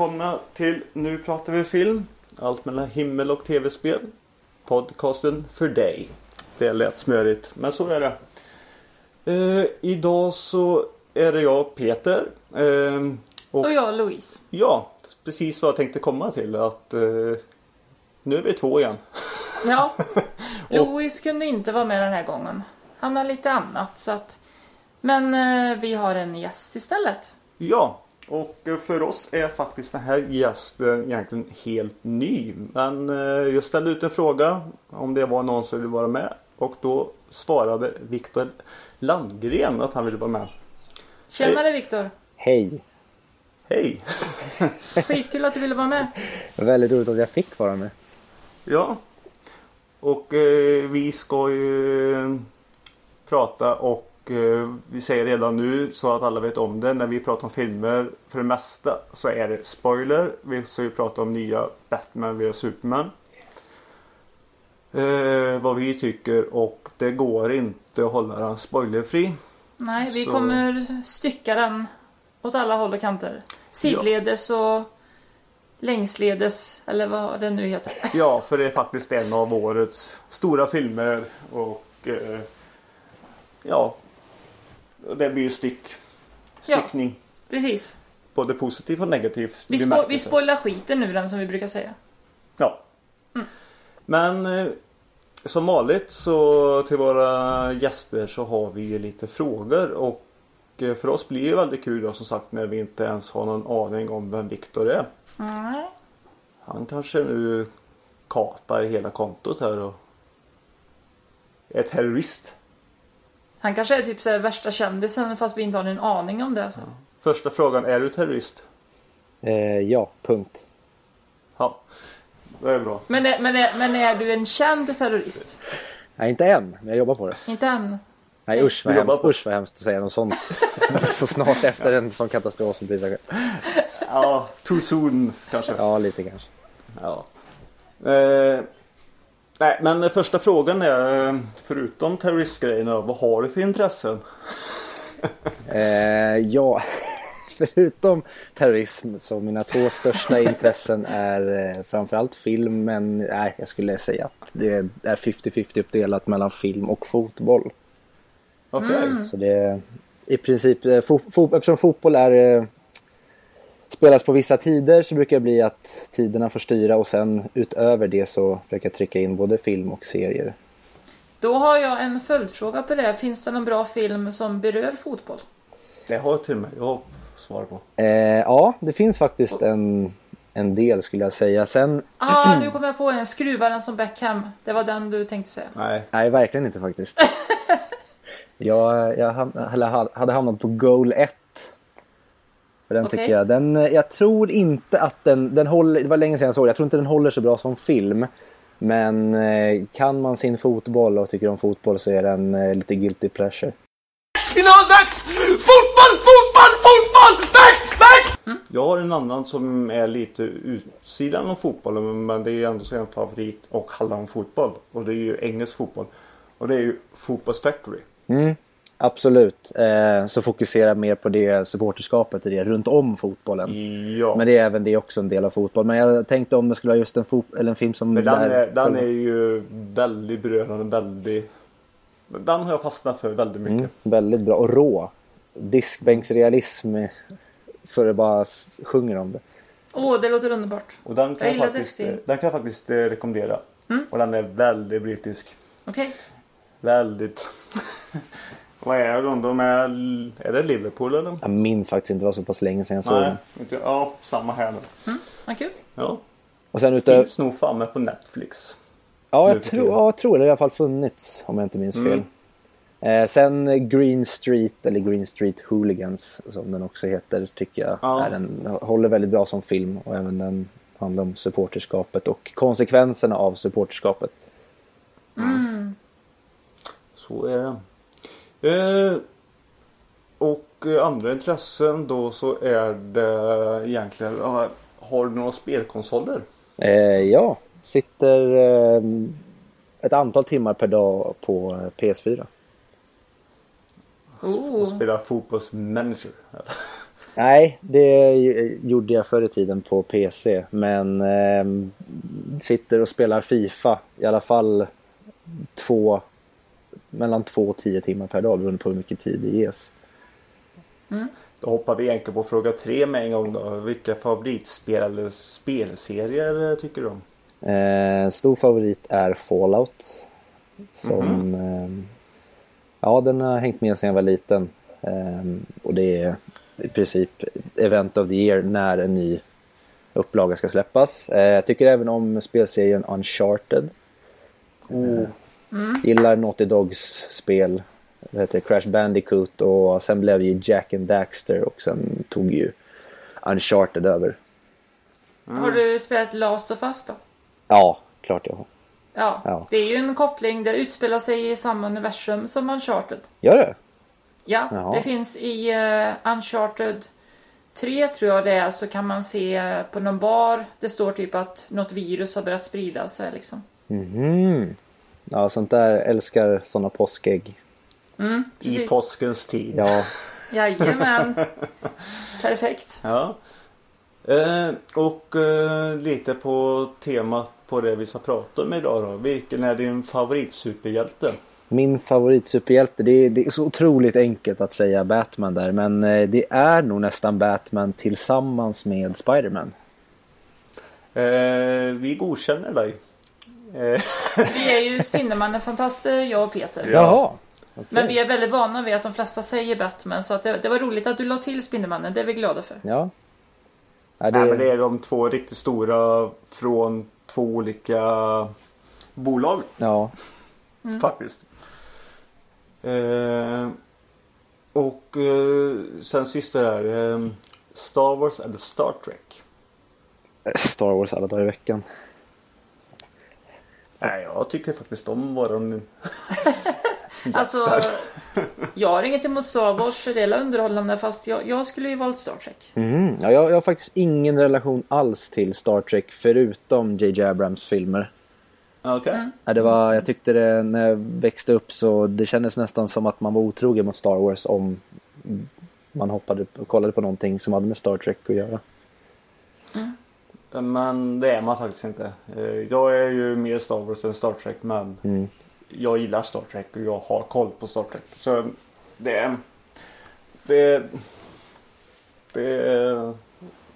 Välkomna till Nu pratar vi film. Allt mellan himmel och tv-spel. Podcasten för dig. Det lät smörigt, men så är det. Eh, idag så är det jag, Peter. Eh, och, Och jag Louise. Ja, precis vad jag tänkte komma till. Att eh, nu är vi två igen. Ja. Louise kunde inte vara med den här gången. Han har lite annat så att... Men eh, vi har en gäst istället. Ja, och eh, för oss är faktiskt den här gästen egentligen helt ny. Men eh, jag ställde ut en fråga om det var någon som ville vara med. Och då svarade Viktor Landgren att han ville vara med. Tjenare Viktor! Hej! Hej! Skitkul att du ville vara med. Väldigt roligt att jag fick vara med. Ja. Och eh, vi ska ju eh, prata och eh, vi säger redan nu så att alla vet om det. När vi pratar om filmer för det mesta så är det spoiler. Vi ska ju prata om nya Batman vs Superman. Eh, vad vi tycker och det går inte att hålla den spoilerfri. Nej, vi Så- kommer stycka den åt alla håll och kanter. Sidledes och längsledes, eller vad det nu heter. Ja, för det är faktiskt en av årets stora filmer och eh, ja, det blir ju styck. Ja. Styckning. Precis. Både positivt och negativt. Vi, bemärkelse. vi spoilar skiten ur den som vi brukar säga. Ja. Men eh, som vanligt så till våra gäster så har vi ju lite frågor och eh, för oss blir det väldigt kul då som sagt när vi inte ens har någon aning om vem Viktor är. Nej. Han kanske nu kapar hela kontot här och är terrorist. Han kanske är typ så här värsta kändisen fast vi inte har en aning om det. Så. Första frågan, är du terrorist? Eh, ja, punkt. Ja, det är bra. Men, är, men, är, men är du en känd terrorist? Nej, inte än, men jag jobbar på det. Inte än. Nej usch vad hemskt, usch vad hemskt att säga något sånt. så snart efter en sån katastrof som precis har skett. Ja, too soon kanske. Ja, lite kanske. Ja. Eh, nej, men första frågan är förutom terroristgrejerna, vad har du för intressen? Eh, ja, förutom terrorism så mina två största intressen är eh, framförallt film men nej, jag skulle säga att det är 50-50 uppdelat mellan film och fotboll. Okej. Mm. Så det är i princip, eh, fo, fo, eftersom fotboll är eh, spelas på vissa tider så brukar det bli att tiderna får styra och sen utöver det så försöker jag trycka in både film och serier. Då har jag en följdfråga på det. Finns det någon bra film som berör fotboll? Det har till och med jag svar på. Eh, ja, det finns faktiskt en, en del skulle jag säga. Sen, Ah, nu kom jag på en. Skruvaren som Beckham. Det var den du tänkte säga. Nej. nej verkligen inte faktiskt. jag jag ham- hade hamnat på Goal 1. För den Okej. tycker jag, den, eh, jag tror inte att den, den håller, det var länge sedan jag såg jag tror inte den håller så bra som film. Men eh, kan man sin fotboll och tycker om fotboll så är den eh, lite guilty pleasure. Finaldags! Fotboll, fotboll, fotboll! Back, back! Jag har en annan som är lite utsidan av fotbollen men det är ändå så en favorit och handlar om fotboll. Och det är ju engelsk fotboll. Och det är ju Fotbolls Factory. Mm, absolut. Eh, så fokusera mer på det supporterskapet i det runt om fotbollen. Ja. Men det är även det också en del av fotboll. Men jag tänkte om det skulle vara just en, eller en film som... Men den där- är, den är ju väldigt berörande, väldigt... Den har jag fastnat för väldigt mycket. mm, väldigt bra och rå. Diskbänksrealism. Så det bara sjunger om det. Åh, det låter underbart. Och den kan Jag jag, faktiskt, diskfilm. den kan jag faktiskt eh, rekommendera. Och den är väldigt brittisk. Okej. Väldigt. Vad är de? De är... Är det Liverpool eller? Jag minns faktiskt inte, det var så pass länge sedan jag såg Nej, inte, ja, samma här nu. Vad kul. Ja. Och sen utöver... Finns nog fan med på Netflix. Ja, jag tiden. ja, jag tror det har i alla fall funnits om jag inte minns fel. Mm. Eh, sen Green Street eller Green Street Hooligans som den också heter tycker jag Ja. är en, håller väldigt bra som film och även den handlar om supporterskapet och konsekvenserna av supporterskapet. Så är det. Eh, och eh, andra intressen då så är det egentligen... Har du några spelkonsoler? Eh, ja, sitter eh, ett antal timmar per dag på eh, PS4. Oh. Och spelar fotbollsmanager? Nej, det gjorde jag förr i tiden på PC. Men eh, sitter och spelar Fifa i alla fall två, mellan två och tio timmar per dag beroende på hur mycket tid det ges. Då hoppar vi egentligen på fråga tre med en gång då. Vilka favoritspel eller spelserier tycker du om? Eh, stor favorit är Fallout. Som, eh, ja den har hängt med sedan jag var liten. Eh, och det är i princip event of the year när en ny upplaga ska släppas. Eh, jag tycker även om spelserien Uncharted. Oh. Gillar Naughty Dogs spel. Det heter Crash Bandicoot och sen blev ju Jack and Daxter och sen tog ju Uncharted över. Har du spelat Last of Us då? Ja, klart jag har. Ja, Ja. det är ju en koppling. Det utspelar sig i samma universum som Uncharted. Gör det? Ja, Jaha. det finns i uh, Uncharted 3 tror jag det är så kan man se eh, på någon bar. Det står typ att något virus har börjat sprida sig liksom. Mhm. Ja, sånt där älskar såna påskägg. Mm, I påskens tid. Ja, Jajamän. Perfekt. Ja. Eh, och eh, lite på temat på det vi ska prata om idag då. Vilken är din favoritsuperhjälte? min favoritsuperhjälte. Det är, det är så otroligt enkelt att säga Batman där. Men eh, det är nog nästan Batman tillsammans med Spiderman. Eh, vi godkänner dig. Eh, Vi är ju Spindelmannen-fantaster, jag och Peter. Jaha. Men vi är väldigt vana vid att de flesta säger Batman så att det, det var roligt att du la till Spindelmannen. Det är vi glada för. Ja. ja Nej, men det det, är de två riktigt stora från två olika bolag ja. faktiskt. Eh, och eh, sen sista där. Eh, Star Wars eller Star Trek? Star Wars alla dagar i veckan. Nej, jag tycker faktiskt om våran Alltså, gäster. jag har inget emot Star Wars. Det är underhållande fast jag, jag skulle ju valt Star Trek. Mhm. Ja, jag, jag har faktiskt ingen relation alls till Star Trek förutom J.J. Abrams filmer. Okej. Ja, det var, jag tyckte det när jag växte upp så det kändes nästan som att man var otrogen mot Star Wars om man hoppade och kollade på någonting som hade med Star Trek att göra. Men det är man faktiskt inte. Eh, Jag är ju mer Star Wars än Star Trek men Mm. jag gillar Star Trek och jag har koll på Star Trek. Så det är... Det är, det är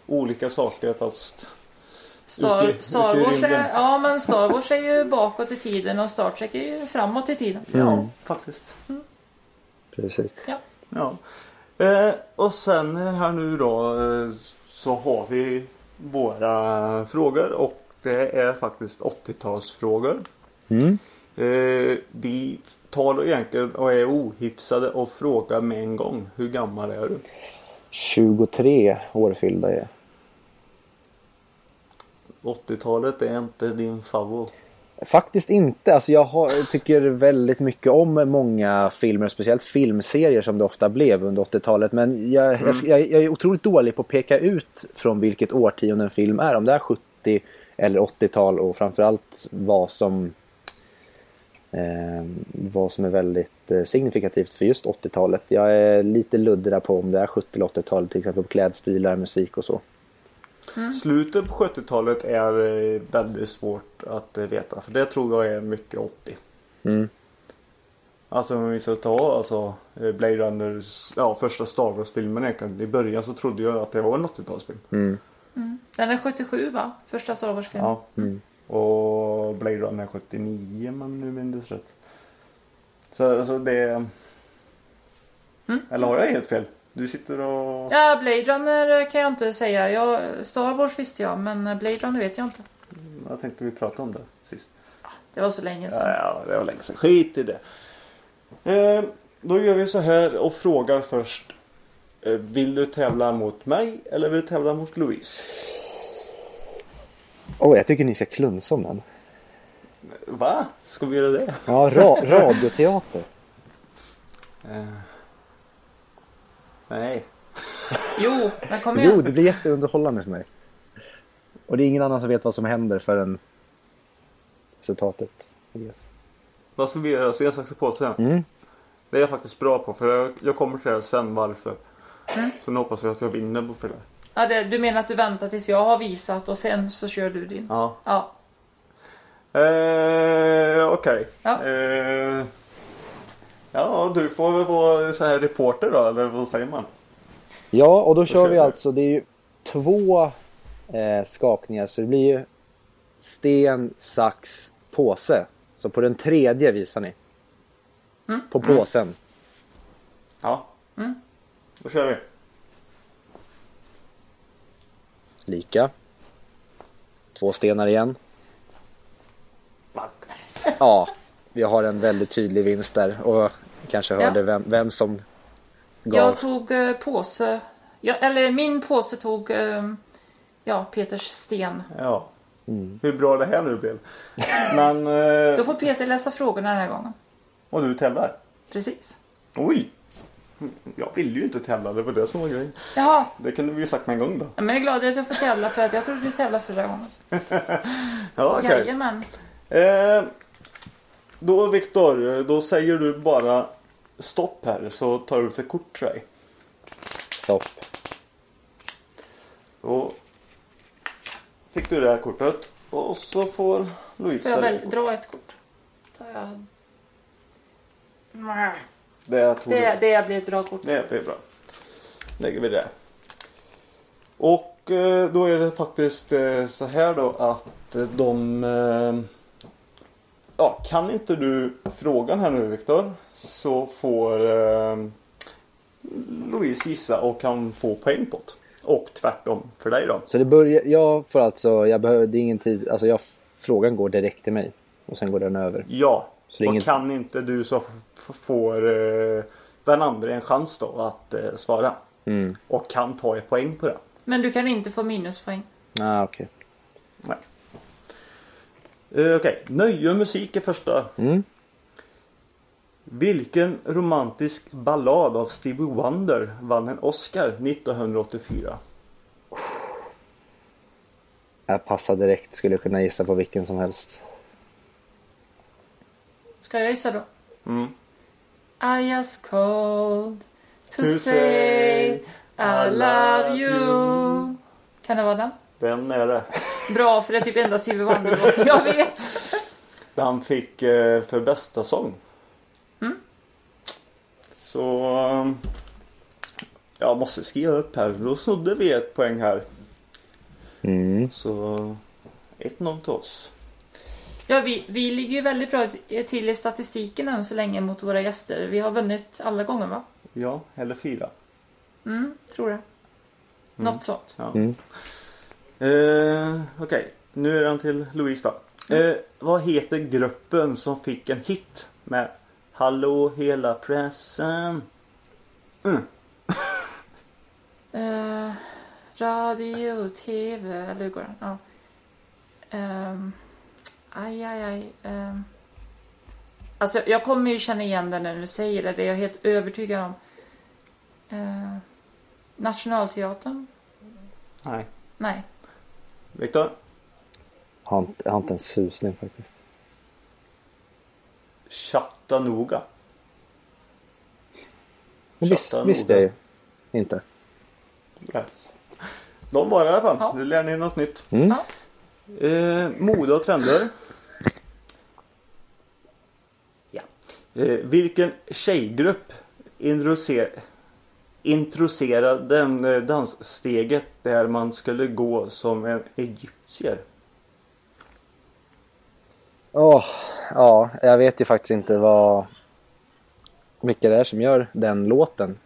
olika saker fast... Star, Ute Star ute Wars är, ja men Star Wars är ju bakåt i tiden och Star Trek är ju framåt i tiden. Ja, faktiskt. Precis. Ja. Ja. Eh, och sen här nu då eh, så har vi våra frågor och det är faktiskt 80-talsfrågor. Mm. Eh, vi tar egentligen och är ohipsade och frågar med en gång. Hur gammal är du? 23 år fyllda är jag. 80-talet är inte din favorit. Faktiskt inte. Alltså jag har, tycker väldigt mycket om många filmer, speciellt filmserier som det ofta blev under 80-talet. Men jag, jag, jag, jag är otroligt dålig på att peka ut från vilket årtionde en film är. Om det är 70 eller 80-tal och framförallt vad som eh, vad som är väldigt eh, signifikativt för just 80-talet. Jag är lite luddra på om det är 70 eller 80-talet till exempel på klädstilar, musik och så. Slutet på 70-talet är eh, väldigt svårt att eh, veta. För det tror jag är mycket 80. Mm. Alltså om vi ska ta alltså, eh, Blade Runners, ja första Star Wars-filmen egentligen. I början så trodde jag att det var en 80-talsfilm. Mm. Den är 77 va? Första Star Wars-filmen. Ja. Mm. Och Blade Runner 79 om man nu minns rätt. Så alltså det... Eller har jag helt fel? Du sitter och... Ja, Blade Runner kan jag inte säga. Jag, Star Wars visste jag, men Blade Runner vet jag inte. Jag tänkte vi prata om det sist. Det var så länge sedan. Ja, ja, det var länge sedan. Skit i det. Eh, då gör vi så här och frågar först. Eh, vill du tävla mot mig eller vill du tävla mot Louise? Åh, jag tycker ni ska klunsa om den. Va? Ska vi göra det? Ja, ra radioteater. Eh, nej. Jo, men kom igen. Jo, det blir jätteunderhållande för mig. Och det är ingen annan som vet vad som händer förrän resultatet. Yes. Vad ska vi göra? Sax, påse? Mm. Det är jag faktiskt bra på för jag, jag kommer till det sen varför. Så nu hoppas jag att jag vinner på fredag. Ja, det, du menar att du väntar tills jag har visat och sen så kör du din? Ja. Ja. Eh, Okej. Ja. Eh, ja, du får väl vara så här reporter då, eller vad säger man? Ja, och då kör kör vi vi. alltså. Det är ju två eh, skakningar så det blir ju sten, sax, påse. Så på den tredje visar ni. På påsen. Ja. Då kör vi. Lika. Två stenar igen. Ja, vi har en väldigt tydlig vinst där och kanske hörde Ja. vem, vem som gav. Jag tog eh, påse. Ja, eller min påse tog eh, ja, Peters sten. Ja. Hur bra det här nu blev. Men... Eh, Då får Peter läsa frågorna den här gången. och du tävlar? Precis. Oj! Jag vill ju inte tävla, det var det som var grejen. Jaha, Det kunde vi ju sagt med en gång då. men jag är glad att jag får tävla för att jag trodde du tävlade förra gången. Ja, okej. Jajamän. Eh, då Viktor, då säger du bara stopp här så tar du ut ett kort till dig. Stopp. Då fick du det här kortet och så får Får Louisa jag det väl dra ett kort? Tar jag... Det Det, det blir ett bra kort. Det blir bra. Lägger vi det. Och eh, då är det faktiskt eh, så här då att de... Eh, ja, kan inte du frågan här nu Viktor så får eh, Louise gissa och kan få poäng på det. Och tvärtom för dig då. Så det börjar, jag får alltså, jag behöver, det är ingen tid, alltså jag, frågan går direkt till mig. Och sen går den över. Ja. Så det är och inget- kan inte du så får eh, den andra en chans då att eh, svara. Mm. Och kan ta ett poäng på det. Men du kan inte få minuspoäng. Ah, okej. Nej. Eh, Okej, nöje och musik är första. Mm. Vilken romantisk ballad av Stevie Wonder vann en Oscar 1984? Jag passar direkt, skulle kunna gissa på vilken som helst. Ska jag gissa då? Mm. I just called to, To say I love you. Kan det vara den? Den är det. Bra, för det är typ enda Stevie Wonder-låten jag vet. Han fick eh, för bästa sång. Mm. Så eh, jag måste skriva upp här. Då snodde vi ett poäng här. Mm. Så 1-0 till oss. Ja, vi, vi ligger ju väldigt bra till i statistiken än så länge mot våra gäster. Vi har vunnit alla gånger va? Ja, eller fyra. Mm, tror det. Något sånt. Ja. Mm. Eh, Okej, nu är den till Louise då. Eh, vad heter gruppen som fick en hit med Hallå hela pressen? Eh, radio, tv, eller hur går den? Ja. Um, aj, aj, aj. ehm. alltså, jag kommer ju känna igen den när du säger det. Det är jag helt övertygad om. Eh, Nationalteatern? Nej. Nej. Viktor? Jag har inte en susning faktiskt. Chattanooga. Chattanooga. visste jag ju. Inte. Nej. De var det i alla fall. Ja. Lär ni något nytt. Mm. Ja. Eh, mode och trender. Ja. Eh, vilken tjejgrupp introducer- introducerade eh, danssteget där man skulle gå som en egyptier? Åh, ja, jag vet ju faktiskt inte vad vilka det är som gör den låten.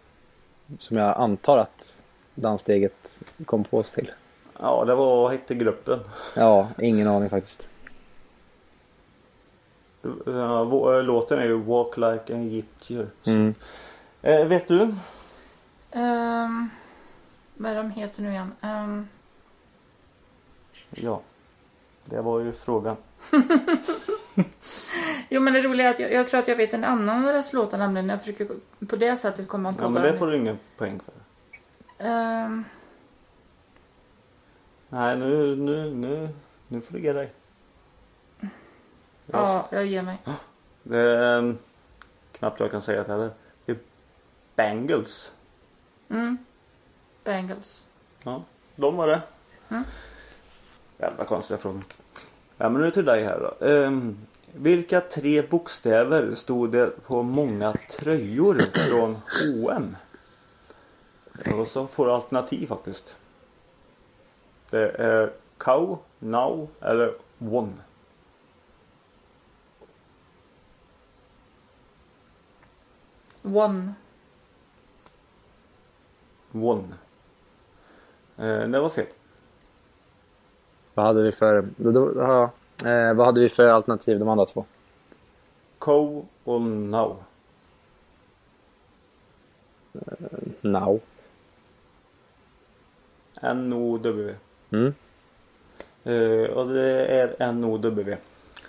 Som jag antar att danssteget kom på oss till. Ja, det var vad hette gruppen. Ja, ingen aning faktiskt. Låten är ju Walk like an egyptier. Mm. Eh, vet du? Um, vad är de heter nu igen? Ehm, Ja. Det var ju frågan. jo men det roliga är att jag, jag tror att jag vet en annan av deras låtar nämligen. när Jag försöker på det sättet komma på Ja, men det de får du ingen poäng för. Ehm, Nej, nu, nu, nu, nu får du ge dig. Ja, jag ger mig. Det är mm, knappt jag kan säga det heller. Det är Bangles. Mm. Bengals. Ja, de var det. Mm. Jävla konstiga frågor. Ja, men nu till dig här då. Ehm, vilka tre bokstäver stod det på många tröjor från H&M? Och så får du alternativ faktiskt. Det är Cow, Now eller One. One. One. Eh, det var fel. Vad hade vi för, då, ja, eh, vad hade vi för alternativ de andra två? Cow och Now. Now. N-O-W. Mm. Eh, och det är N-O-W.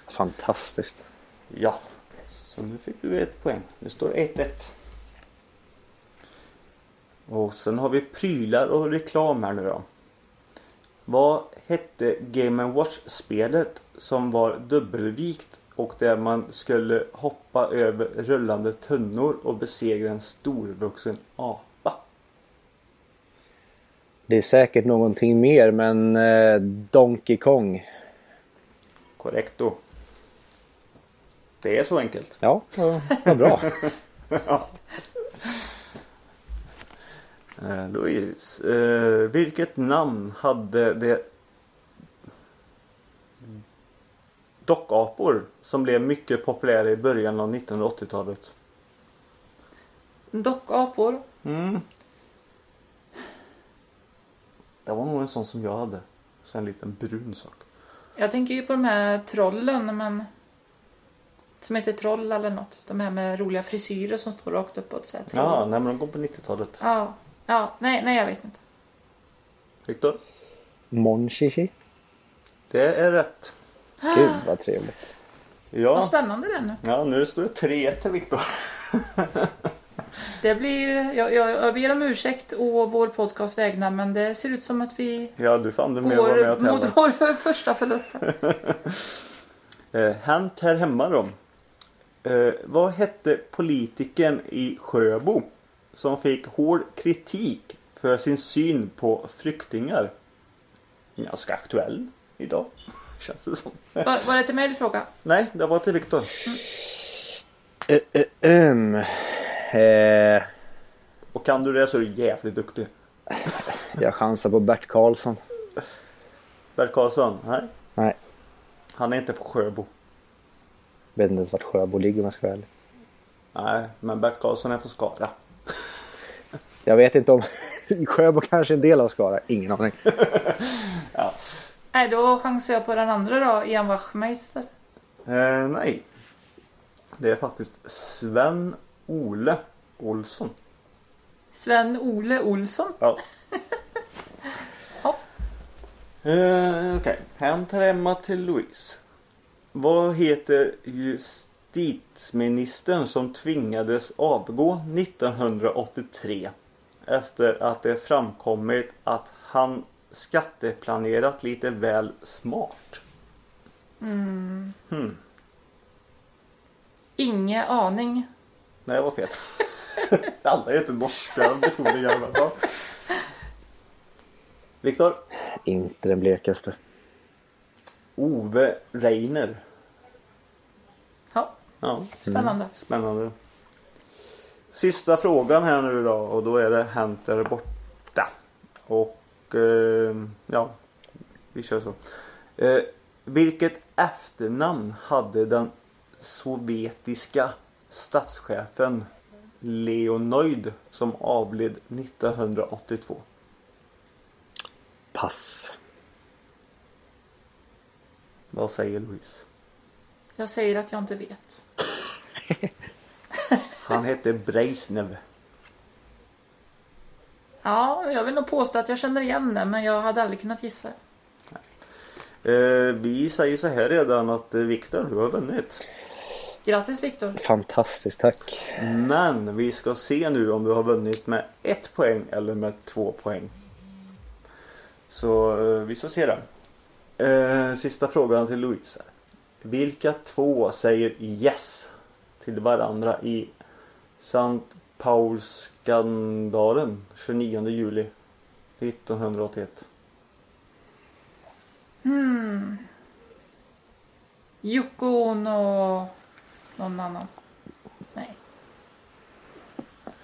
Fantastiskt. Ja. Så nu fick du ett poäng. Det står 1-1. Och sen har vi prylar och reklam här nu då. Vad hette Game Watch-spelet som var dubbelvikt och där man skulle hoppa över rullande tunnor och besegra en storvuxen apa? Det är säkert någonting mer men eh, Donkey Kong. Korrekt då. Det är så enkelt. Ja, ja vad bra. Eh, Louise, eh, vilket namn hade det dockapor som blev mycket populära i början av 1980-talet? Dockapor. Mm. Det var nog en sån som jag hade. Så en liten brun sak. Jag tänker ju på de här trollen men som heter Troll eller något. De här med roliga frisyrer som står rakt uppåt. Så här, troll. Ja, nej men de kom på 90-talet. ja. Ja, nej, nej jag vet inte. Viktor? Monchichi. Det är rätt. Gud vad trevligt. Vad Ja, spännande det är nu. ja nu står det 3 till Viktor. Det blir, jag, jag, jag ber om ursäkt å vår podcast vägnar men det ser ut som att vi Ja, du med vara med går tävla. mot vår för- första förlust. Eh, hänt här hemma då. Eh, vad hette politikern i Sjöbo som fick hård kritik för sin syn på flyktingar? Ganska aktuell idag. Känns det som. Var, var det till mig du frågade? Nej, det var till Viktor. Uh, uh, um. eh, Och kan du det så är du jävligt duktig. jag chansar på Bert Karlsson. Bert Karlsson? Nej. Nej, Han är inte på Sjöbo. vet inte ens vart Sjöbo ligger om jag ska vara ärlig. Nej, men Bert Karlsson är från Skara. Jag vet inte om Sjöbo kanske är en del av Skara. Ingen aning. Ja. Nej, då chansar jag på den andra då, Ian Wachtmeister. Eh, nej. Det är faktiskt Sven-Ole Olsson. Sven-Ole Olsson. Ja. Ja. Eh, Okej, hänt här hemma till Louise. Vad heter justitieministern som tvingades avgå 1983 efter att det framkommit att han skatteplanerat lite väl smart? Mm. Hmm. Inge aning. Nej, var fel. Alla heter norska betoningar. ja. Viktor? Inte den blekaste. Ove Reiner. Ja, Ja, spännande. spännande. Sista frågan här nu då och då är det Hänt där borta. Och eh, ja, vi kör så. Eh, vilket efternamn hade den sovjetiska statschefen Leonid som avled 1982? Pass. Vad säger Louise? Jag säger att jag inte vet. Han hette Brezhnev. Ja, jag vill nog påstå att jag känner igen det, men jag hade aldrig kunnat gissa. Eh, vi säger så här redan att eh, Viktor, du har vunnit. Grattis Viktor. Fantastiskt, tack. Men vi ska se nu om du har vunnit med ett poäng eller med två poäng. Så eh, vi ska se det. Eh, sista frågan till Louise. Vilka två säger yes till varandra i Sankt Paulskandalen 29 juli 1981. Yoko Ono... Någon annan. Nej.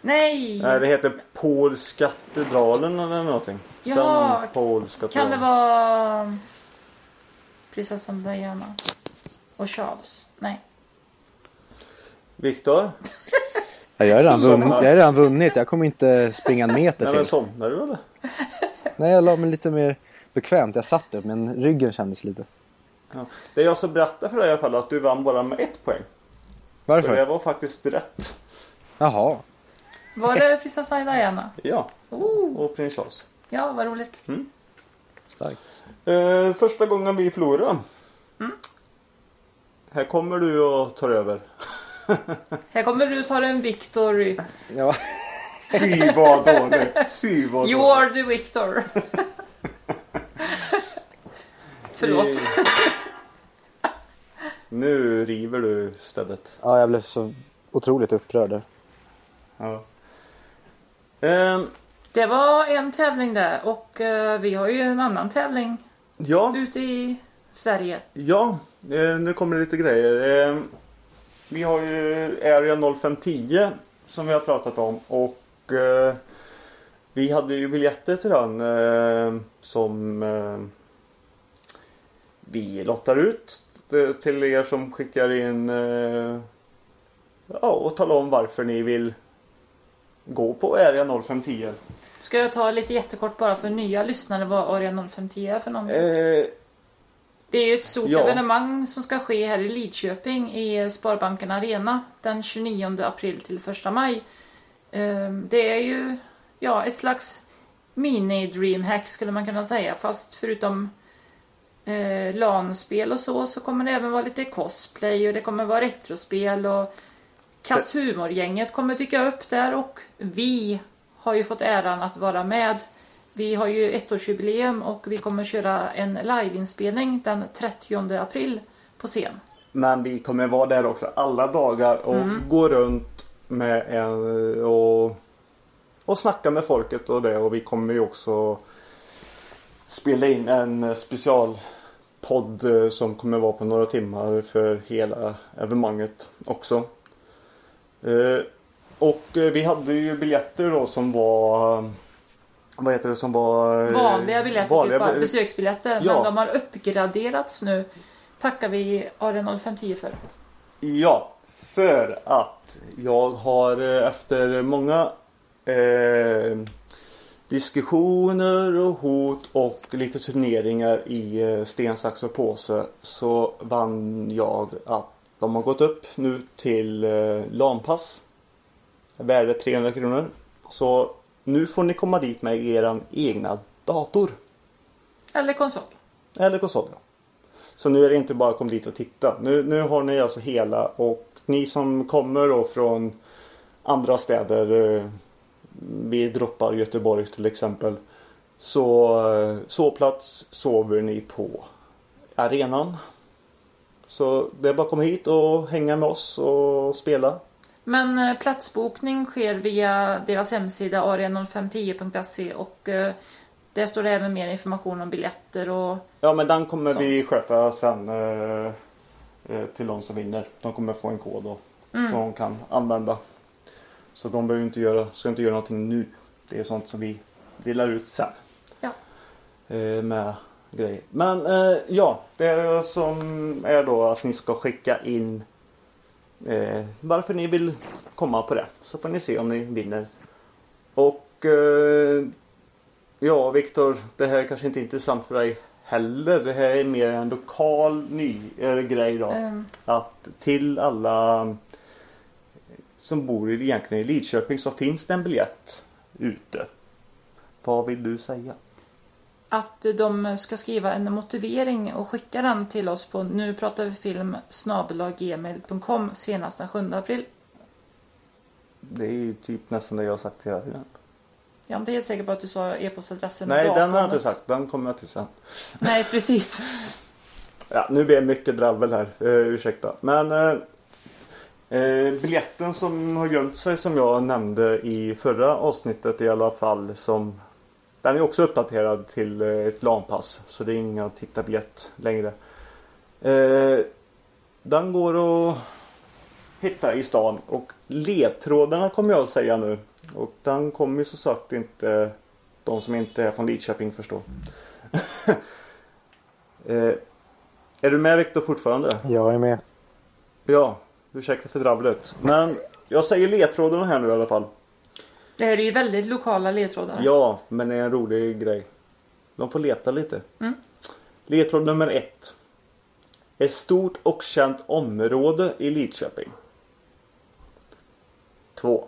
Nej! Nej, det heter Polskatedralen eller någonting. Ja. Kan det vara prinsessan Diana? Och Charles? Nej. Viktor? Ja, jag har redan vunnit. Jag har redan vunnit. Jag kommer inte springa en meter Nej men till. somnar du eller? Nej, jag la mig lite mer bekvämt. Jag satt upp men ryggen kändes lite. Ja. Det jag så berättar för dig i alla fall att du vann bara med ett poäng. För det Varför? var faktiskt rätt. Jaha. Var det prinsessan Diana? Ja, Oh, och prins Charles. ja, vad roligt. Starkt. Eh, första gången vi förlorade. Här kommer du och tar över. Här kommer du ta en Victor. Ja. Fy vad dåligt. Fy vad You are the Victor. Förlåt. Nu river du stället. ja, jag blev så otroligt upprörd. där. Ja. Ehm, Det var en tävling där och eh, vi har ju en annan tävling ja, ute i Sverige. ja. Eh, nu kommer det lite grejer. Ehm, vi har ju Area 0510 som vi har pratat om och eh, vi hade ju biljetter till den eh, som eh, vi lottar ut eh, till er som skickar in eh, ja, och tala om varför ni vill gå på Area 0510. Ska jag ta lite jättekort bara för nya lyssnare vad Area 050 är för någonting? Det är ju ett stort ja. evenemang som ska ske här i Lidköping i Sparbanken Arena den 29 april till 1 maj. Ehm, Det är ju ja, ett slags mini-dreamhack skulle man kunna säga fast förutom eh, LAN-spel och så så kommer det även vara lite cosplay och det kommer vara retrospel och Kass Humor-gänget kommer dyka upp där och vi har ju fått äran att vara med. Vi har ju ettårsjubileum och vi kommer köra en liveinspelning den 30 april på scen. Men vi kommer vara där också alla dagar och gå runt med en och, och snacka med folket och det och vi kommer ju också spela in en specialpodd eh, som kommer vara på några timmar för hela evenemanget också. Eh, Och eh, vi hade ju biljetter då som var vad heter det som var eh, Vanliga biljetter, vanliga typ bara bi- besöksbiljetter. Ja. Men de har uppgraderats nu. Tackar vi Area 050 för. Ja, för att jag har eh, efter många eh, diskussioner och hot och lite turneringar i eh, sten, sax och påse så vann jag att de har gått upp nu till eh, LAN-pass. Värde 300 kronor. Så nu får ni komma dit med er egna dator. Eller konsol. Eller konsol. ja. Så nu är det inte bara kom dit och titta. Nu, nu har ni alltså hela och ni som kommer då från andra städer. eh, Vi droppar Göteborg till exempel. Så eh, sovplats sover ni på arenan. Så det är bara att komma hit och hänga med oss och spela. Men eh, platsbokning sker via deras hemsida aria0510.se och eh, där står det även mer information om biljetter och Ja men den kommer Sånt. vi sköta sen eh, till de som vinner. De kommer få en kod då, som de kan använda. Så de behöver inte göra, ska inte göra någonting nu. Det är sånt som vi delar ut sen. ja. Med grejer. Men ja, det som är då att ni ska skicka in eh, varför ni vill komma på det. Så får ni se om ni vinner. Och eh, ja Viktor, det här är kanske inte är intressant för dig heller. Det här är mer en lokal ny eh, grej då. Ehm, Att till alla som bor i, egentligen i Lidköping så finns det en biljett ute. Vad vill du säga? Att de ska skriva en motivering och skicka den till oss på nu pratar vi film snabelaggmail.com senast den 7 april. Det är ju typ nästan det jag har sagt hela tiden. Jag är inte helt säker på att du sa e-postadressen. Nej, den har jag inte sagt. Den kommer jag till sen. Nej, precis. Ja, nu blir det mycket drabbel här. Uh, ursäkta. Men eh, eh, biljetten som har gömt sig som jag nämnde i förra avsnittet i alla fall som Den är också uppdaterad till eh, ett LAN-pass. Så det är inga tittarbiljett längre. Eh, den går att hitta i stan. Och ledtrådarna kommer jag att säga nu. Och den kommer ju så sagt inte de som inte är från Lidköping förstå. eh, är du med Viktor fortfarande? Jag är med. Ja, ursäkta för drabblet. Men jag säger ledtrådarna här nu i alla fall. Det här är ju väldigt lokala ledtrådar. Ja, men det är en rolig grej. De får leta lite. Mm. Ledtråd nummer ett. Ett stort och känt område i Lidköping. Två.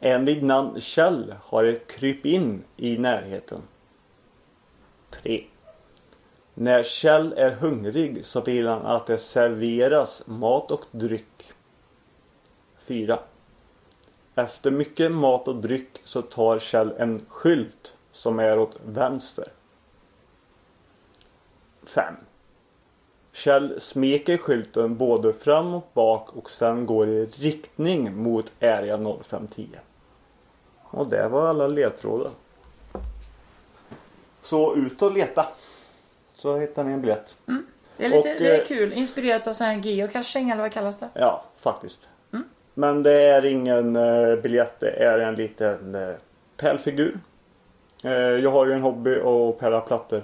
En vid namn Kjell har ett krypin i närheten. Tre. När Kjell är hungrig så vill han att det serveras mat och dryck. 4. Efter mycket mat och dryck så tar Kjell en skylt som är åt vänster. 5. Kjell smeker skylten både fram och bak och sen går i riktning mot Area 0510. Och det var alla ledtrådar. Så ut och leta. Så hittar ni en biljett. Det är, lite, Och, det är eh, kul. Inspirerat av sån här geocaching eller vad kallas det? Ja, faktiskt. Men det är ingen uh, biljett. Det är en liten uh, pärlfigur. Eh, jag har ju en hobby och pärla plattor.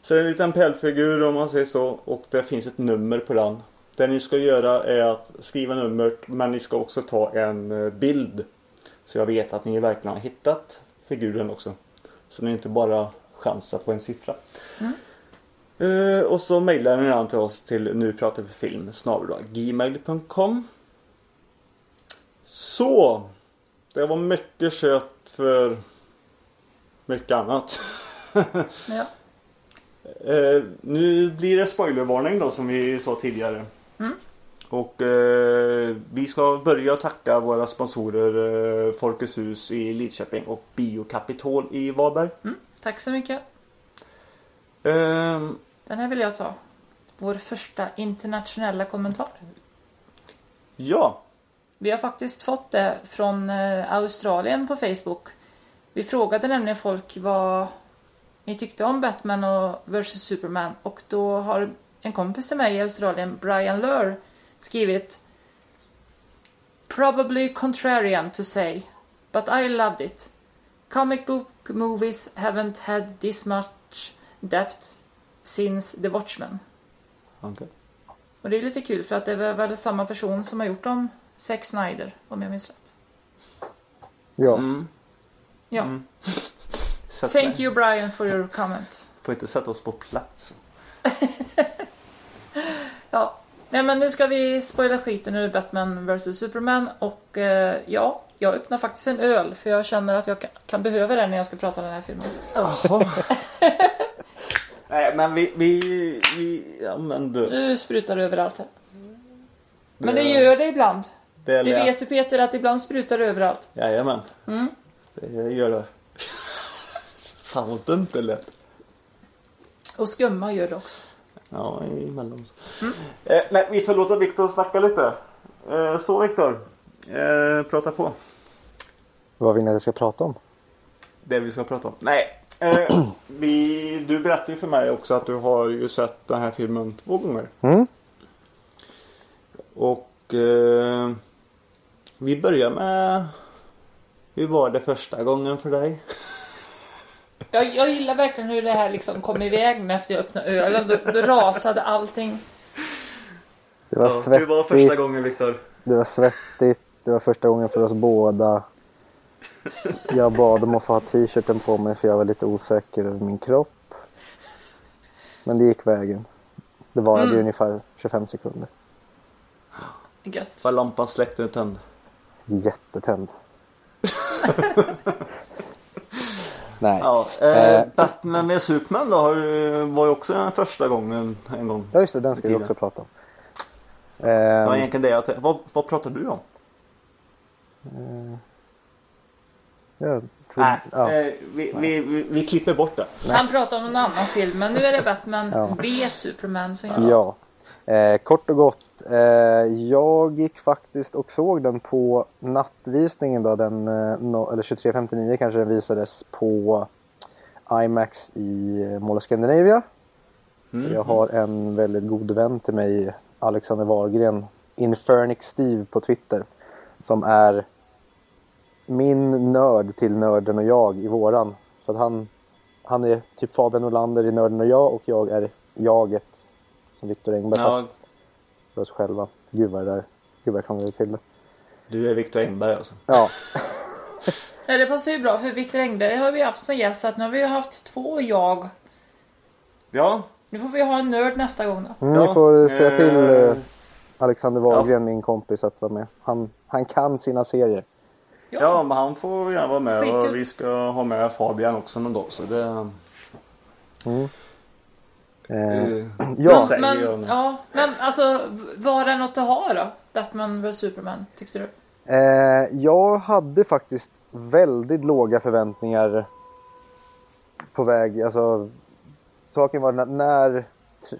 Så det är en liten pärlfigur om man säger så. Och det finns ett nummer på den. Det ni ska göra är att skriva numret men ni ska också ta en eh, bild. Så jag vet att ni verkligen har hittat figuren också. Så ni inte bara chansar på en siffra. Eh, och så mejlar ni den till oss till nu pratar vi film gmail.com Så. Det var mycket kött för mycket annat. Ja. Eh, nu blir det spoilervarning då som vi sa tidigare. Och eh, vi ska börja tacka våra sponsorer eh, Folkets hus i Lidköping och Biokapitol i Varberg. Mm, tack så mycket. Ehm, Den här vill jag ta. Vår första internationella kommentar. ja, Vi har faktiskt fått det från eh, Australien på Facebook. Vi frågade nämligen folk vad ni tyckte om Batman och vs Superman och då har en kompis till mig i Australien, Brian Lur, skrivit Probably contrarian to say, but I loved it. Comic book movies haven't had this much depth since The Watchmen. okej. Och det är lite kul för att det är väl samma person som har gjort dem, Zack Snyder, om jag minns rätt. Ja. Mm. Ja. Sätt Thank you Brian for your comment. Får inte sätta oss på plats. Ja. Nej men nu ska vi spoila skiten ur Batman vs Superman och eh, ja, jag öppnar faktiskt en öl för jag känner att jag kan, kan behöva den när jag ska prata om den här filmen. Nej men vi, vi, vi, ja men du. Nu sprutar det överallt här. Men det gör det ibland. Det Det vet du Peter att ibland sprutar det överallt. Jajamän. Mm. Det gör det. Fan vad dumt det lät. Och skumma gör det också. Ja, emellan. Eh, nej, vi ska låta Viktor snacka lite. Eh, så Viktor. Eh, prata på. Vad vill ni att jag ska prata om? Det vi ska prata om. Nej. Eh, vi, du berättade ju för mig också att du har ju sett den här filmen två gånger. Mm. Och eh, vi börjar med hur var det första gången för dig? Jag, jag gillar verkligen hur det här liksom kom iväg nu efter jag öppnade ölen. Då, då rasade allting. Det var Ja, hur var första gången Viktor? Det var svettigt. Det var första gången för oss båda. Jag bad om att få ha t-shirten på mig för jag var lite osäker över min kropp. Men det gick vägen. Det varade Mm. ungefär 25 sekunder. Gött. Var lampan släckt eller tänd? Jättetänd. Nej. Ja, eh, Eh. Batman med Superman då har, ju- var ju också den första gången en gång. Ja just det, den ska vi också prata om. Det var Eh, egentligen det jag tänkte. Vad, vad pratar du om? jag tror, Nej, ja. eh, vi, vi, vi, vi klipper bort det. Han pratar om någon annan film, men nu är det Batman Ja. V Superman som gäller. Ja. Eh, kort och gott. Eh, jag gick faktiskt och såg den på nattvisningen då. Den, eh, no, eller 23.59 kanske den visades på IMAX i Mall of Scandinavia. Mm. Jag har en väldigt god vän till mig, Alexander Wahlgren, Infernic Steve på Twitter. Som är min nörd till Nörden och jag i våran. För att han, han är typ Fabian Nordlander i Nörden och jag och jag är jaget. Viktor Engberg Ja, fast för oss själva. Gud vad det där, gud vad jag till det. du är Viktor Engberg alltså. Ja, Ja, det passar ju bra för Viktor Engberg har vi haft som gäst så att nu har vi ju haft två jag. Ja, Nu får vi ha en nörd nästa gång då. mm, Ja, ni får säga till eh, eh, Alexander Wahlgren, min kompis, att vara med. Han, han kan sina serier. ja men han får gärna vara med Skitkul. och vi ska ha med Fabian också någon dag så det... Eh, eh, ja, säger men, ja, men alltså var det något att ha då? Batman vs Superman tyckte du? Eh, jag hade faktiskt väldigt låga förväntningar på väg. Alltså, saken var när, när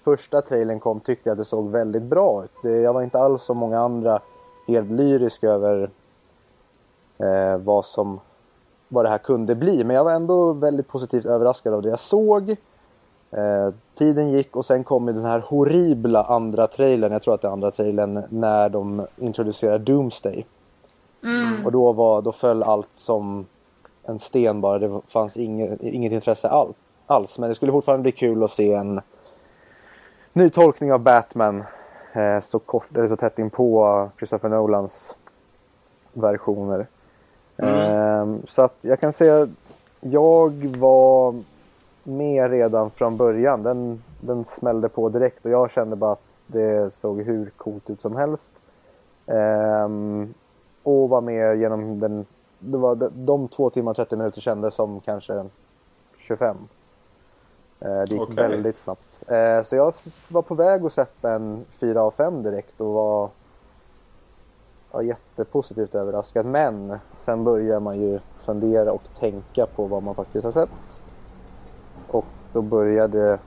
första trailern kom tyckte jag att det såg väldigt bra ut. Det, jag var inte alls som många andra helt lyrisk över eh, vad som vad det här kunde bli. Men jag var ändå väldigt positivt överraskad av det jag såg. Eh, tiden gick och sen kom ju den här horribla andra trailern, jag tror att det är andra trailern, när de introducerar Doomsday. Och då, var, då föll allt som en sten bara. Det fanns inget, inget intresse all, alls. Men det skulle fortfarande bli kul att se en ny tolkning av Batman. Eh, så, kort, eller så tätt in på Christopher Nolans versioner. Eh, så att jag kan säga jag var med redan från början. Den, den smällde på direkt och jag kände bara att det såg hur coolt ut som helst. Ehm, och var med genom den, det var de, de två timmar och 30 minuter kändes som kanske 25. Eh, det gick Okej. väldigt snabbt. Eh, så jag var på väg att sätta en 4 av 5 direkt och var, var jättepositivt överraskad. Men sen börjar man ju fundera och tänka på vad man faktiskt har sett. Och då började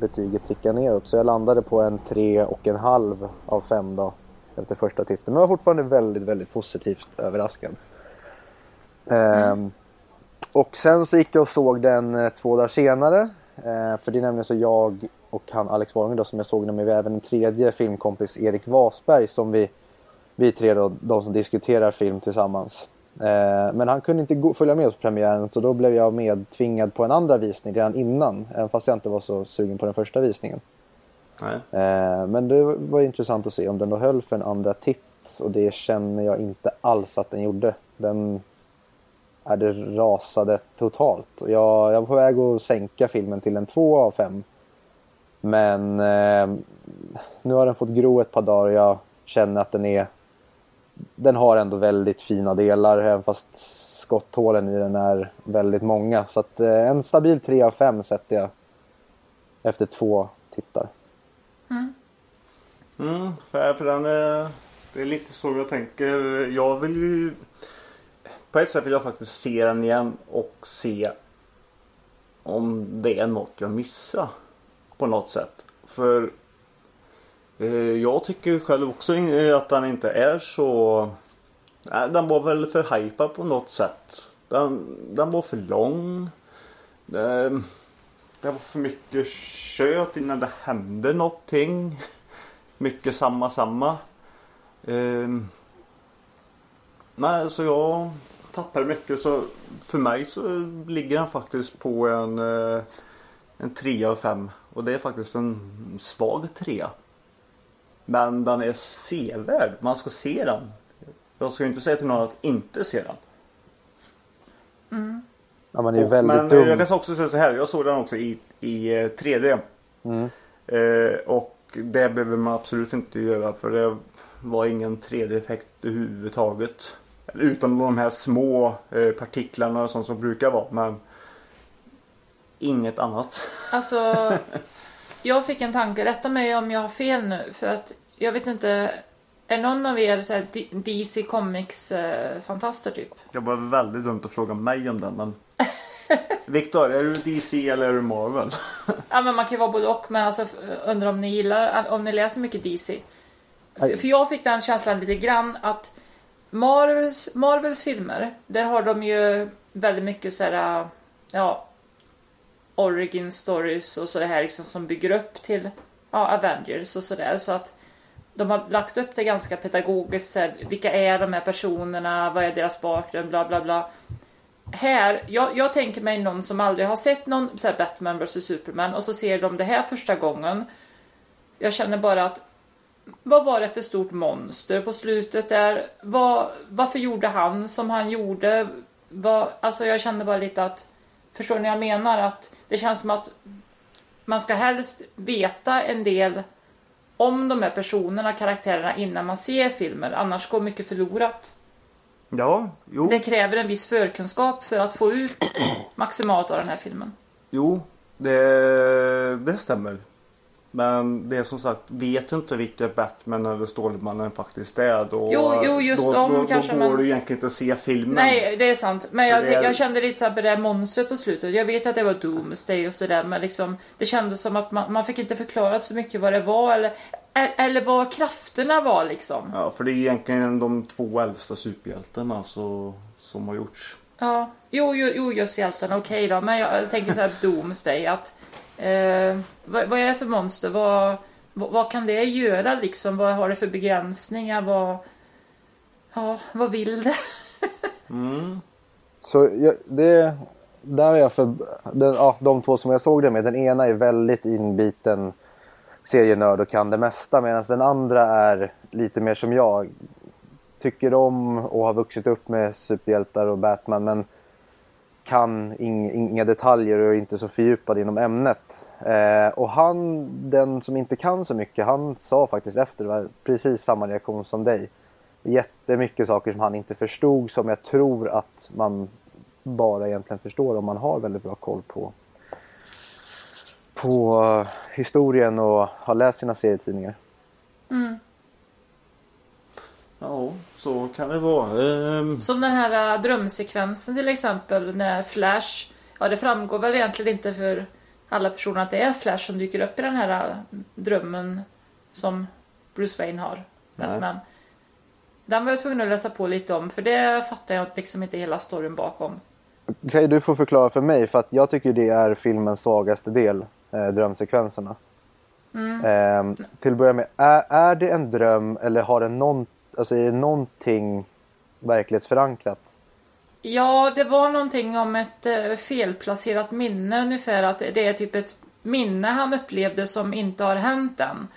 betyget ticka neråt. Så jag landade på en tre och en halv av fem då. Efter första titeln. Men jag var fortfarande väldigt, väldigt positivt överraskad. Ehm, och sen så gick jag och såg den eh, två dagar senare. Eh, för det är nämligen så jag och han Alex Wahlgren då som jag såg den med. Vi även en tredje filmkompis Erik Wasberg som vi, vi tre då, de som diskuterar film tillsammans. Eh, men han kunde inte följa med oss på premiären så då blev jag medtvingad på en andra visning redan innan. Även fast jag inte var så sugen på den första visningen. Nej. Eh, men det var intressant att se om den då höll för en andra titt. Och det känner jag inte alls att den gjorde. Den är det rasade totalt. Jag, jag var på väg att sänka filmen till en 2 av 5. Men eh, nu har den fått gro ett par dagar och jag känner att den är den har ändå väldigt fina delar även fast skotthålen i den är väldigt många. Så att eh, en stabil 3 av 5 sätter jag efter två tittar. Mm, för, för den är, det är lite så jag tänker. Jag vill ju på ett sätt vill jag faktiskt se den igen och se om det är något jag missar på något sätt. För eh, Eh, jag tycker själv också eh, att den inte är så... Eh, den var väl för hypad på något sätt. Den, den var för lång. Det, det var för mycket kött innan det hände någonting. Mycket samma samma. Ehm, nej, så jag tappar mycket. Så för mig så ligger den faktiskt på en, en 3 av 5. Och det är faktiskt en svag 3. Men den är sevärd. Man ska se den. Jag ska ju inte säga till någon att inte se den. Ja, man är Och- väldigt men dum. jag kan också säga så här. Jag såg den också i, i eh, 3D. Mm. Eh, och det behöver man absolut inte göra för det var ingen 3D-effekt överhuvudtaget. Utan de här små eh, partiklarna och sånt som brukar vara. Men inget annat. Alltså, jag fick en tanke. Rätta mig om jag har fel nu. För att jag vet inte. Är någon av er så här DC Comics eh, typ? Det var väldigt dumt att fråga mig om den. Men... Viktor, är du DC eller är du Marvel? Ja men man kan ju vara både och. Men alltså f- undrar om ni gillar, om ni läser mycket DC. För, Aj. för jag fick den känslan lite grann att Marvels, Marvels filmer, där har de ju väldigt mycket så här, ja, origin stories och så det här liksom som bygger upp till ja, Avengers och sådär. Så att de har lagt upp det ganska pedagogiskt. Här, vilka är de här personerna? Vad är deras bakgrund? Bla bla bla. Här, jag, jag tänker mig någon som aldrig har sett någon så här Batman vs Superman och så ser de det här första gången. Jag känner bara att vad var det för stort monster på slutet där? Vad, varför gjorde han som han gjorde? Vad, alltså jag kände bara lite att, förstår ni vad jag menar? Att det känns som att man ska helst veta en del om de här personerna, karaktärerna innan man ser filmen. Annars går mycket förlorat. Ja, jo. Det kräver en viss förkunskap för att få ut maximalt av den här filmen. Jo, det, det stämmer. Men det är som sagt, vet du inte vilka Batman eller Stålmannen faktiskt är då, Jo, jo, just då, dem då, kanske, då går men- det egentligen inte att se filmen. Nej, det är sant. Men jag, är- jag kände lite såhär på det här monster på slutet. Jag vet att det var Doomsday och sådär men liksom det kändes som att man, man fick inte förklarat så mycket vad det var eller, eller vad krafterna var liksom. Ja, för det är egentligen de två äldsta superhjältarna så, som har gjorts. Ja, jo, jo, jo just hjältarna, okej då. Men jag tänker så här Doomsday att eh, vad, vad är det för monster? Vad, vad, vad kan det göra liksom? Vad har det för begränsningar? Vad, ja, vad vill det? Mm. Så jag, det, där är jag för, den, ja, de två som jag såg det med, den ena är väldigt inbiten serienörd och kan det mesta medan den andra är lite mer som jag. Tycker om och har vuxit upp med superhjältar och Batman men kan ing, inga detaljer och är inte så fördjupad inom ämnet. Eh, och han, den som inte kan så mycket, han sa faktiskt efter det var precis samma reaktion som dig. Jättemycket saker som han inte förstod som jag tror att man bara egentligen förstår om man har väldigt bra koll på på historien och har läst sina serietidningar. Mm. Ja, så kan det vara. Ehm, Som den här äh, drömsekvensen till exempel när Flash, ja det framgår väl egentligen inte för alla personer att det är Flash som dyker upp i den här äh, drömmen som Bruce Wayne har. Nej. Batman. Den var jag tvungen att läsa på lite om för det fattar jag liksom inte hela storyn bakom. Okej, du får förklara för mig för att jag tycker det är filmens svagaste del, eh, drömsekvenserna. Eh, till att börja med, är, är det en dröm eller har den någon, alltså är det någonting verklighetsförankrat? Ja, det var någonting om ett eh, felplacerat minne ungefär. Att det är typ ett minne han upplevde som inte har hänt än.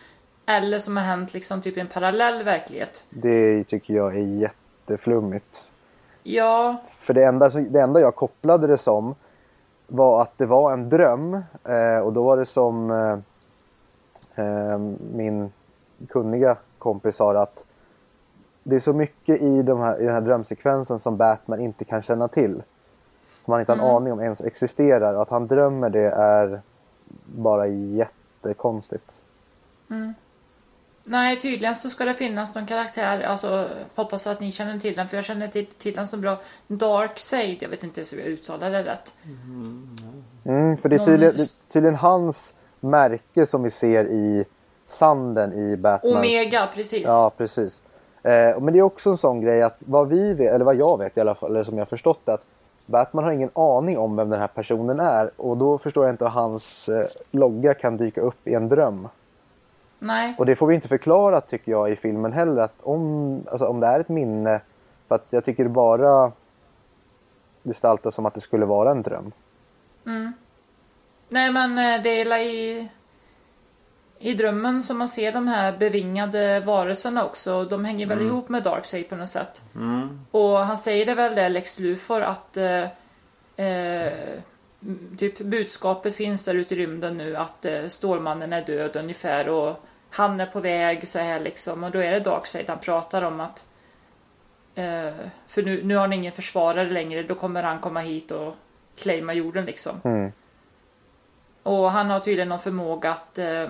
Eller som har hänt liksom typ i en parallell verklighet. Det tycker jag är jätteflummigt. Ja, För det enda, det enda jag kopplade det som var att det var en dröm eh, och då var det som eh, min kunniga kompis sa att det är så mycket i, de här, i den här drömsekvensen som Batman inte kan känna till. Som han inte har en aning om ens existerar. Att han drömmer det är bara jättekonstigt. nej tydligen så ska det finnas någon karaktär. Alltså hoppas att ni känner till den för jag känner till, till den så bra. Darkseid, jag vet inte ens hur jag uttalar det rätt. Mm, för det är Någon- tydligen, är tydligen hans märke som vi ser i sanden i Batmans... Omega, precis. Ja, precis. Eh, men det är också en sån grej att vad vi vet, eller vad jag vet i alla fall, eller som jag har förstått det, att Batman har ingen aning om vem den här personen är och då förstår jag inte hur hans eh, logga kan dyka upp i en dröm. Nej. Och det får vi inte förklara tycker jag i filmen heller, att om, alltså, om det är ett minne, för att jag tycker det bara gestaltas som att det skulle vara en dröm. Nej men eh, det är i, i drömmen som man ser de här bevingade varelserna också. De hänger väl ihop med Darkseid på något sätt. Och han säger det väl det, Lex Luthor, att eh, eh, typ budskapet finns där ute i rymden nu att eh, Stålmannen är död ungefär och han är på väg så här liksom. Och då är det Darkseid han pratar om att eh, för nu, nu har ni ingen försvarare längre, då kommer han komma hit och claima jorden liksom. Mm. Och han har tydligen någon förmåga att eh,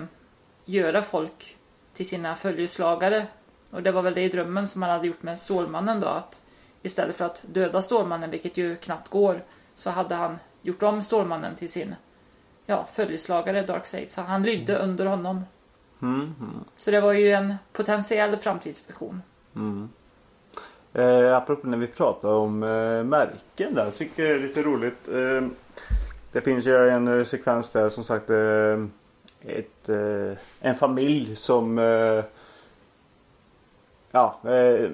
göra folk till sina följeslagare. Och det var väl det i drömmen som han hade gjort med Stålmannen då. Att istället för att döda Stålmannen, vilket ju knappt går, så hade han gjort om Stålmannen till sin ja, följeslagare Darkseid. Så han lydde under honom. Så det var ju en potentiell framtidsvision. Eh, apropå när vi pratar om eh, märken där, så tycker jag det är lite roligt. Eh, Det finns ju en eh, sekvens där som sagt eh, ett, eh, en familj som eh, Ja, eh,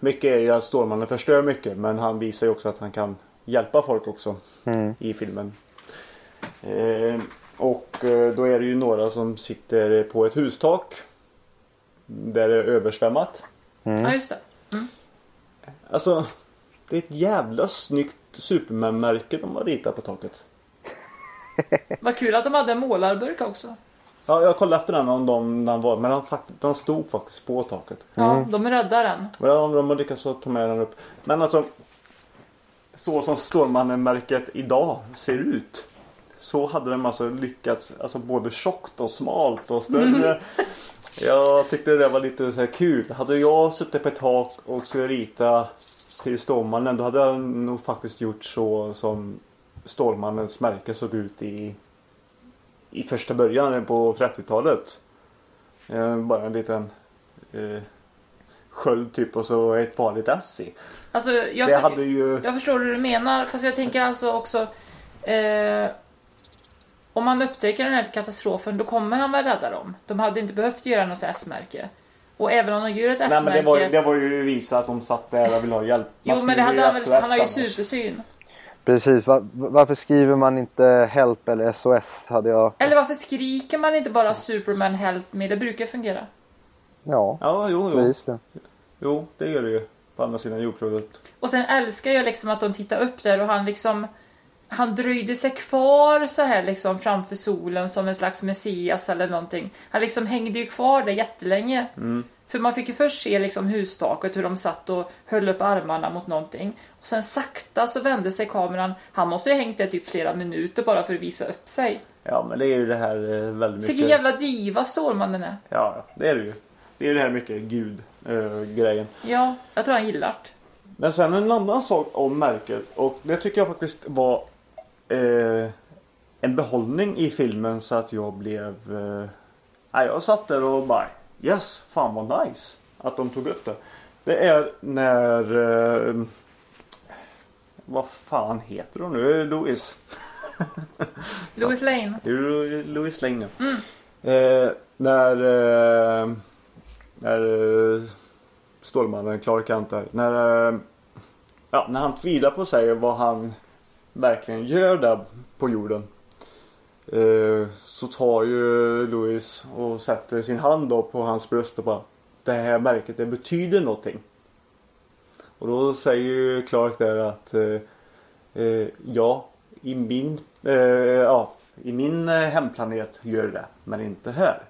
mycket är ju att Stålmannen förstör mycket men han visar ju också att han kan hjälpa folk också Mm. i filmen. Eh, och då är det ju några som sitter på ett hustak. Där det är översvämmat. Ja, just det. Alltså, det är ett jävla snyggt Superman-märke de har ritat på taket. Vad kul att de hade en målarburk också. Ja, jag kollade efter den om de, den var, men den, den stod faktiskt på taket. Ja, de räddar den. Om de har lyckats ta med den upp. Men alltså, så som Stålmannen-märket idag ser ut. Så hade de alltså lyckats, alltså både tjockt och smalt och större. Jag tyckte det var lite så här kul. Hade jag suttit på ett tak och skulle rita till Stålmannen då hade jag nog faktiskt gjort så som Stålmannens märke såg ut i, i första början på 30-talet. Eh, bara en liten eh, sköld typ och så ett vanligt S i. Alltså, jag, Det hade ju... jag förstår hur du menar. Fast jag tänker alltså också... Eh, om man upptäcker den här katastrofen då kommer han väl rädda dem. De hade inte behövt göra något S-märke. Och även om de gör ett Nej men S-märke. det var, det var ju visa att de satt där och ville ha hjälp. Man Jo men det hade han väl. Han har ju supersyn. Precis, Va- varför skriver man inte Help eller SOS hade jag... Eller varför skriker man inte bara Superman help me? Det brukar fungera. Ja, Ja, jo, jo. bevisligen. Jo, det gör det ju. På andra sidan jordklotet. Och sen älskar jag liksom att de tittar upp där och han liksom han dröjde sig kvar så här liksom framför solen som en slags Messias eller någonting. Han liksom hängde ju kvar där jättelänge. För man fick ju först se liksom hustaket hur de satt och höll upp armarna mot någonting. Och sen sakta så vände sig kameran. Han måste ju ha hängt där typ flera minuter bara för att visa upp sig. Ja, men det är ju det här eh, väldigt mycket. Vilken jävla diva Stålmannen är. Ja, det är det ju. Det är det här mycket gud-grejen. Ja, jag tror han gillar det. Men sen en annan sak om märket och det tycker jag faktiskt var eh, en behållning i filmen så att jag blev... Eh, jag satt där och bara Yes, fan vad nice att de tog upp det. Det är när... Eh, vad fan heter hon nu? Louis. Louis Lane. Louis Lane nu. Eh, när... Eh, när eh, Stålmannen, Clark Kent där. När, eh, ja, när han tvivlar på sig vad han verkligen gör det på jorden. Eh, så tar ju Louis och sätter sin hand då på hans bröst och bara Det här märket det betyder någonting. Och då säger ju Clark där att eh, eh Ja, i min, eh, ja, i min hemplanet gör det men inte här.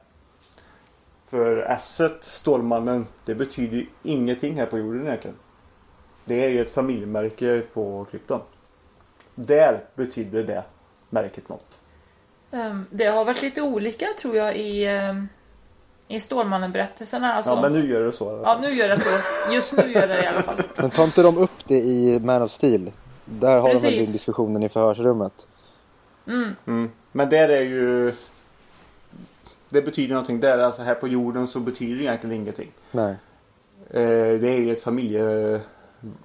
För S-et, Stålmannen, det betyder ju ingenting här på jorden egentligen. Det är ju ett familjemärke på Krypton. Där betyder det märket något. Ehm, Det har varit lite olika tror jag i, ehm, i Stålmannen-berättelserna. Alltså, Ja men nu gör det så. Ja, nu gör det så. Just nu gör det i alla fall. Men tar inte de upp det i Man of Steel? Där har de väl Precis. den diskussionen i förhörsrummet. Mm. Men där är ju... Det betyder någonting där. Alltså här på jorden så betyder det egentligen ingenting. Nej. Eh, det är ju ett familje...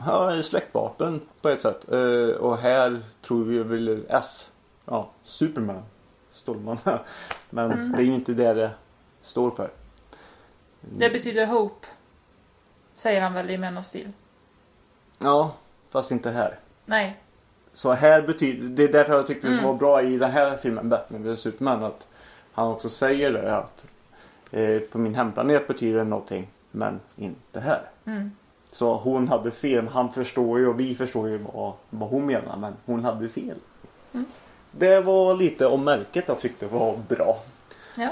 Ja, släktvapen på ett sätt. Eh, och här tror vi väl S. Ja, Superman. Stålman. Men det är ju inte det det står för. Det betyder hope. Säger han väl i Man of Steel? Ja, fast inte här. Nej. Så här betyder, det är därför jag tyckte det var bra i den här filmen Batman vs Superman att han också säger det att eh, på min hemplanet betyder det någonting men inte här. Så hon hade fel. Han förstår ju och vi förstår ju vad, vad hon menar men hon hade fel. Det var lite om märket jag tyckte var bra. Ja.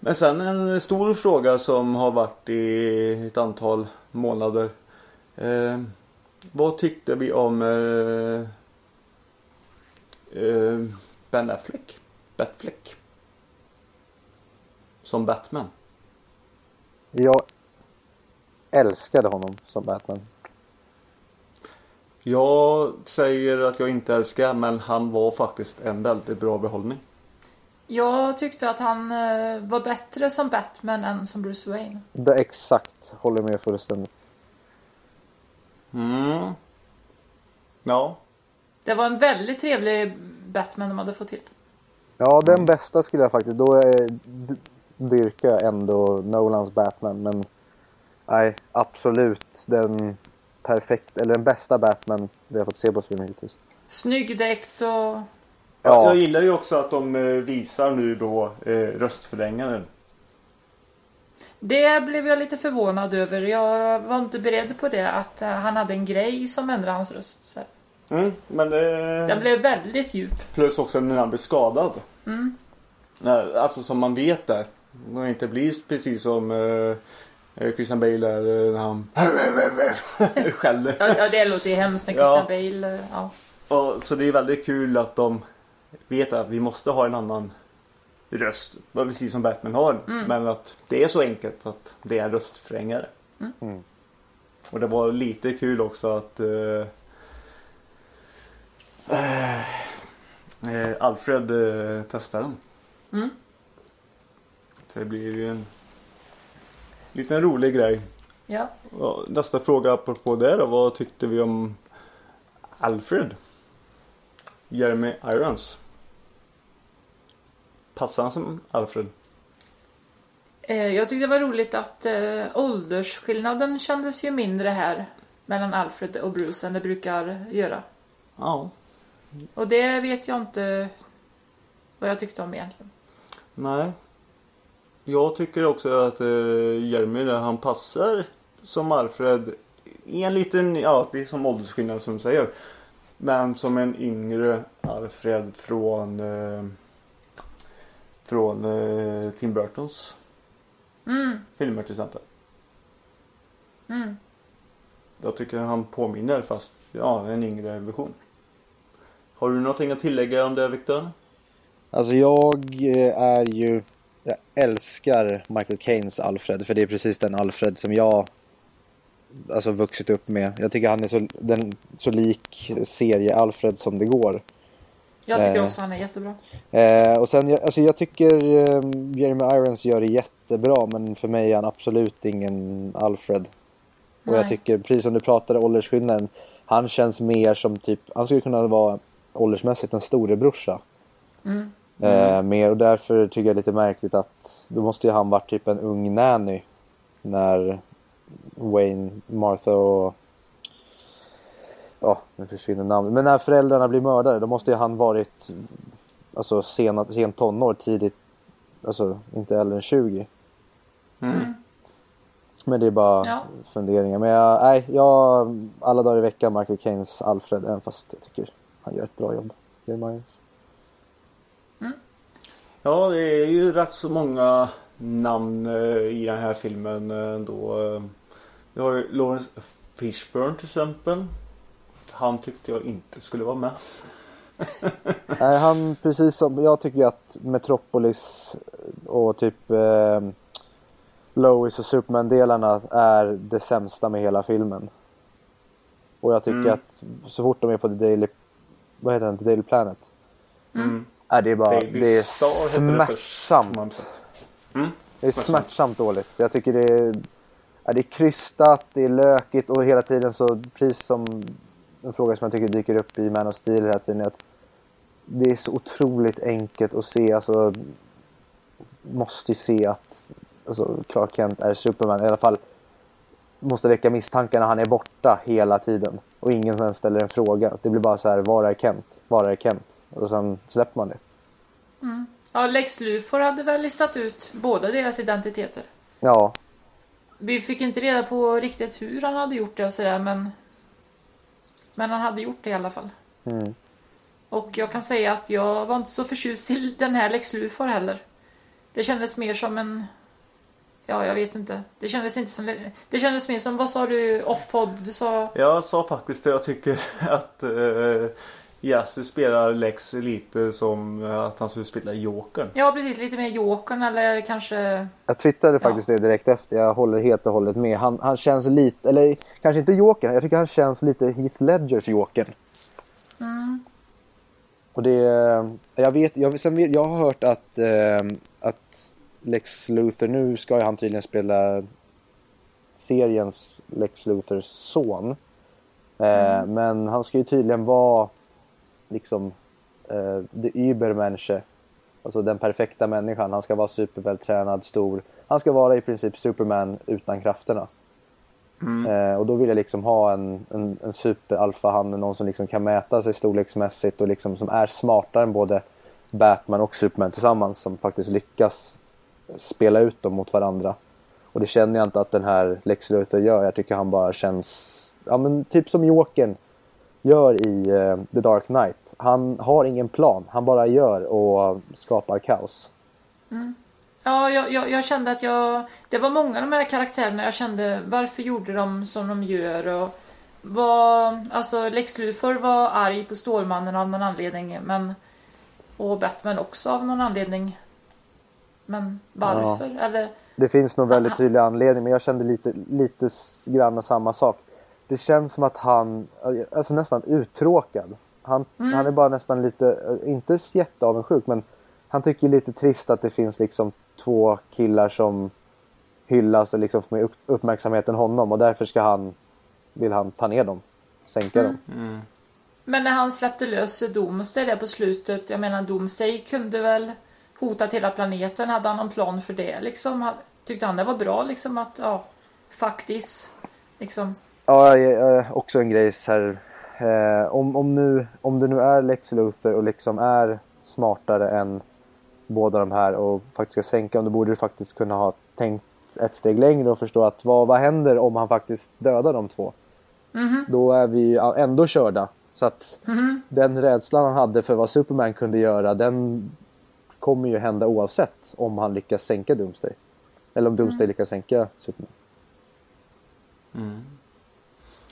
Men sen en stor fråga som har varit i ett antal månader. Eh, vad tyckte vi om eh, eh, Ben Affleck? Batfleck? Som Batman. Jag älskade honom som Batman. Jag säger att jag inte älskar men han var faktiskt en väldigt bra behållning. Jag tyckte att han eh, var bättre som Batman än som Bruce Wayne. Det exakt, håller med fullständigt. Mm. Ja. Det var en väldigt trevlig Batman de hade fått till. Ja, den bästa skulle jag faktiskt... Då är, d- dyrkar jag ändå Nolans Batman. Men nej, absolut den perfekt, eller den bästa Batman vi har fått se på film hittills. Snygg dräkt och... Ja. Ja. Jag gillar ju också att de eh, visar nu då eh, röstförlängaren. Det blev jag lite förvånad över. Jag var inte beredd på det. Att eh, han hade en grej som ändrade hans röst. Så. Mm, men det... Den blev väldigt djup. Plus också när han blir skadad. Mm. Alltså som man vet där. Och inte blir precis som eh, Christian Bale där eh, när han skäller. Ja, ja, det låter ju hemskt när Ja. Christian Bale... eh, Ja. Och, så det är väldigt kul att de vet att vi måste ha en annan röst. Precis som Batman har. Men att det är så enkelt att det är röstförängare. Mm. Och det var lite kul också att eh, eh, Alfred eh, testar den. Mm. Så det blir ju en liten rolig grej. ja. Nästa fråga apropå det då. Vad tyckte vi om Alfred? Jeremy Irons. Passar han som Alfred? Eh, Jag tyckte det var roligt att eh, åldersskillnaden kändes ju mindre här. Mellan Alfred och Bruce än det brukar göra. Ja. Och det vet jag inte vad jag tyckte om egentligen. Nej. Jag tycker också att eh, Jeremy där, han passar som Alfred i en liten, ja det är som åldersskillnad som du säger. Men som en yngre Alfred från eh, från eh, Tim Burtons Mm, filmer till exempel. mm. Jag tycker han påminner fast ja, en yngre version. Har du någonting att tillägga om det Viktor? Alltså jag eh, är ju... Jag älskar Michael Caines Alfred för det är precis den Alfred som jag alltså vuxit upp med. Jag tycker han är så, den, så lik serie-Alfred som det går. Jag tycker Eh. också han är jättebra. Eh, och sen, alltså jag tycker eh, Jeremy Irons gör det jättebra men för mig är han absolut ingen Alfred. Och jag Nej. tycker, precis som du pratade åldersskillnaden, han känns mer som typ, han skulle kunna vara åldersmässigt en storebrorsa. Mm. Eh, mer, och därför tycker jag det är lite märkligt att då måste ju han varit typ en ung nanny när Wayne, Martha och Ja, nu försvinner namnet. Men när föräldrarna blir mördare då måste ju han varit Alltså sena, sent tonår, tidigt Alltså inte äldre än 20. Mm. Men det är bara Ja. funderingar. Men jag, nej, jag alla dagar i veckan Michael Caines Alfred även fast jag tycker han gör ett bra jobb. Jeremy Irons. Ja, det är ju rätt så många namn eh, i den här filmen eh, då. eh. Vi har ju Lawrence Fishburne till exempel. Han tyckte jag inte skulle vara med. Nej, han precis som, jag tycker att Metropolis och typ eh, Lois och Superman-delarna är det sämsta med hela filmen. Och jag tycker Mm. att så fort de är på The Daily, vad heter den, The Daily Planet. Mm. Är det är bara, Daily det är Star hette det först, smärtsamt. Mm. Det är Smärtsamt. smärtsamt dåligt. Jag tycker det är, ja, det är krystat, det är lökigt och hela tiden så, precis som en fråga som jag tycker dyker upp i Man of Steel hela tiden är att det är så otroligt enkelt att se, alltså måste ju se att alltså, Clark Kent är Superman, i alla fall måste väcka misstankar när han är borta hela tiden och ingen ens ställer en fråga. Det blir bara så här, var är Kent? Var är Kent? Och sen släpper man det. Ja, Lex Luthor hade väl listat ut båda deras identiteter. Ja, Vi fick inte reda på riktigt hur han hade gjort det och sådär men... Men han hade gjort det i alla fall. mm. Och jag kan säga att jag var inte så förtjust till den här Lex Luthor heller. Det kändes mer som en... Ja, jag vet inte. Det kändes inte som... Det kändes mer som, vad sa du off-podd? Du sa... Jag sa faktiskt det. Jag tycker att eh, Jesse spelar Lex lite som att han skulle spela Jokern. Ja, precis. Lite mer Jokern eller kanske... Jag twittrade faktiskt det direkt efter. Jag håller helt och hållet med. Han, han känns lite, eller kanske inte Jokern. Jag tycker han känns lite Heath Ledgers Jokern. Mm. Och det, jag vet, jag, sen vet, jag har hört att, eh, att Lex Luthor, nu ska ju han tydligen spela seriens Lex Luthors son. Eh, Men han ska ju tydligen vara liksom eh, the Übermensch. Alltså den perfekta människan. Han ska vara supervältränad, stor. Han ska vara i princip Superman utan krafterna. Eh, och då vill jag liksom ha en, en, en superalfahanne, någon som liksom kan mäta sig storleksmässigt och liksom som är smartare än både Batman och Superman tillsammans som faktiskt lyckas spela ut dem mot varandra. Och det känner jag inte att den här Lex Luthor gör. Jag tycker han bara känns, ja men typ som Jokern gör i eh, The Dark Knight. Han har ingen plan, han bara gör och skapar kaos. Ja, jag, jag, jag kände att jag... Det var många av de här karaktärerna jag kände, varför gjorde de som de gör? Och var, alltså Lex Luthor var arg på Stålmannen av någon anledning, men... Och Batman också av någon anledning. Men varför? Eller... Det finns nog väldigt tydlig anledning men jag kände lite, lite grann samma sak. Det känns som att han, alltså nästan uttråkad. Han, han är bara nästan lite, eh, inte jätteavundsjuk men han tycker lite trist att det finns liksom två killar som hyllas och liksom får mer upp- uppmärksamhet än honom och därför ska han, vill han ta ner dem, sänka dem. Men när han släppte lös Doomsday där på slutet, jag menar Doomsday kunde väl hotat hela planeten. Hade han någon plan för det liksom? Tyckte han det var bra liksom att, ja, faktiskt, liksom. Ja, jag- jag- också en grej så här. Eh, om, om, nu, om det nu är Lex Luthor och liksom är smartare än båda de här och faktiskt ska sänka dem, då borde du faktiskt kunna ha tänkt ett steg längre och förstå att vad, vad händer om han faktiskt dödar de två? Då är vi ju ändå körda. Så att den rädslan han hade för vad Superman kunde göra, den kommer ju hända oavsett om han lyckas sänka Doomsday. Eller om Doomsday lyckas sänka Superman.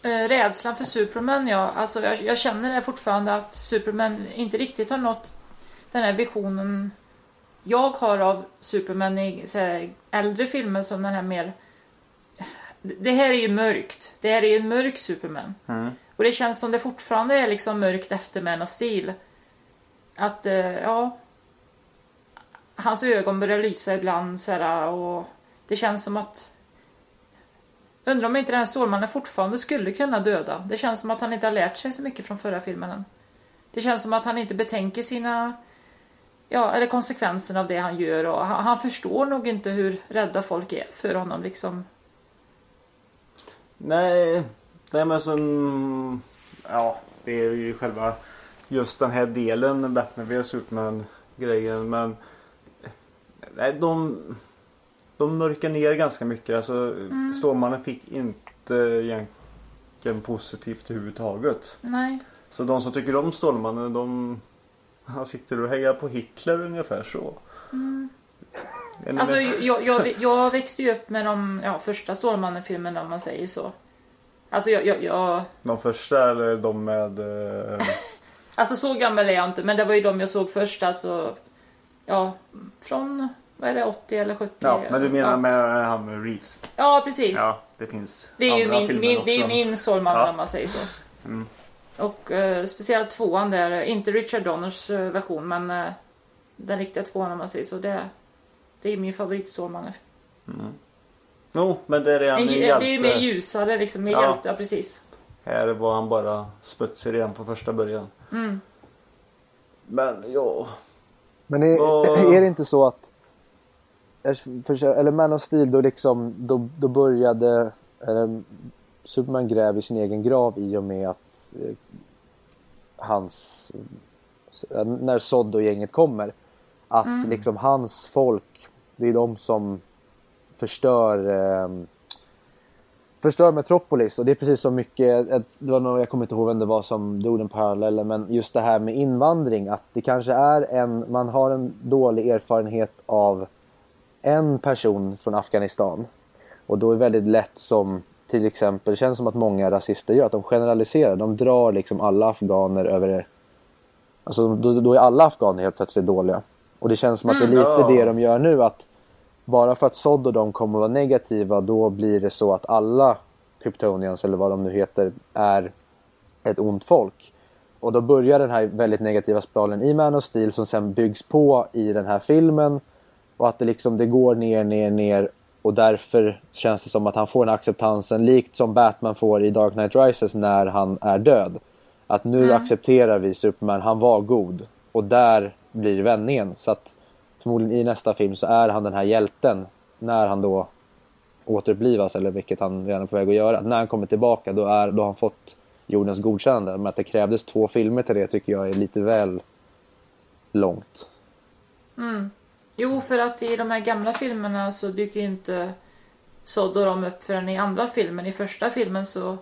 Eh, rädslan för Superman, ja. Alltså jag, jag känner det fortfarande att Superman inte riktigt har nått den här visionen jag har av Superman i här, äldre filmer som den här mer... Det här är ju mörkt. Det här är ju en mörk Superman. Och det känns som det fortfarande är liksom mörkt efter Man of Steel. Att, eh, ja... Hans ögon börjar lysa ibland så här, och det känns som att Undrar om inte den här Stålmannen fortfarande skulle kunna döda. Det känns som att han inte har lärt sig så mycket från förra filmen än. Det känns som att han inte betänker sina... Ja, eller konsekvenserna av det han gör och han, han förstår nog inte hur rädda folk är för honom liksom. Nej, nej men som... Ja, det är ju själva just den här delen Batman vs Superman grejen men... Nej, de... De mörkar ner ganska mycket. Alltså Stålmannen fick inte egentligen positivt överhuvudtaget. Nej. Så de som tycker om Stålmannen de ja, sitter och hejar på Hitler ungefär så. En- Alltså jag, jag, jag växte ju upp med de ja, första Stålmannen-filmerna om man säger så. Alltså jag, jag, jag... De första eller de med... Eh, Alltså så gammal är jag inte men det var ju de jag såg först alltså. Ja, från vad är det 80 eller 70? ja, men du menar ja. med han med Reeves? Ja, precis. Ja, det finns Det är ju andra min, filmer min, det är ju min Stålmannen Ja. om man säger så. Mm. Och eh, speciellt tvåan där, inte Richard Donners eh, version men eh, den riktiga tvåan om man säger så. Det, det är min favorit Stålmannen. Jo, men där är han En, en det hjälte. är ju mer ljusare liksom, mer Ja. hjälte, ja precis. Här var han bara smutsig redan på första början. Mm. Men ja. Men är, Och- är det inte så att eller Man of Steel då liksom då, då började eller, Superman gräver i sin egen grav i och med att eh, hans eh, när Sod och gänget kommer. Att liksom hans folk det är de som förstör eh, förstör Metropolis. Och det är precis så mycket, ett- det var nog, jag kommer inte ihåg vem det var som drog den parallellen men just det här med invandring att det kanske är en, man har en dålig erfarenhet av en person från Afghanistan och då är det väldigt lätt som till exempel, det känns som att många rasister gör, att de generaliserar, de drar liksom alla afghaner över Alltså då, då är alla afghaner helt plötsligt dåliga. Och det känns som att det är lite Ja. det de gör nu att bara för att Sod och de kommer att vara negativa då blir det så att alla Kryptonians eller vad de nu heter är ett ont folk. Och då börjar den här väldigt negativa spiralen i Man of Steel som sen byggs på i den här filmen. Och att det liksom det går ner, ner, ner och därför känns det som att han får den acceptansen likt som Batman får i Dark Knight Rises när han är död. Att nu accepterar vi Superman, han var god. Och där blir vändningen. Så att förmodligen i nästa film så är han den här hjälten. När han då återupplivas, eller vilket han redan är på väg att göra. När han kommer tillbaka då, är, då har han fått jordens godkännande. Men att det krävdes två filmer till det tycker jag är lite väl långt. Jo, för att i de här gamla filmerna så dyker ju inte Sodom upp förrän i andra filmen. I första filmen så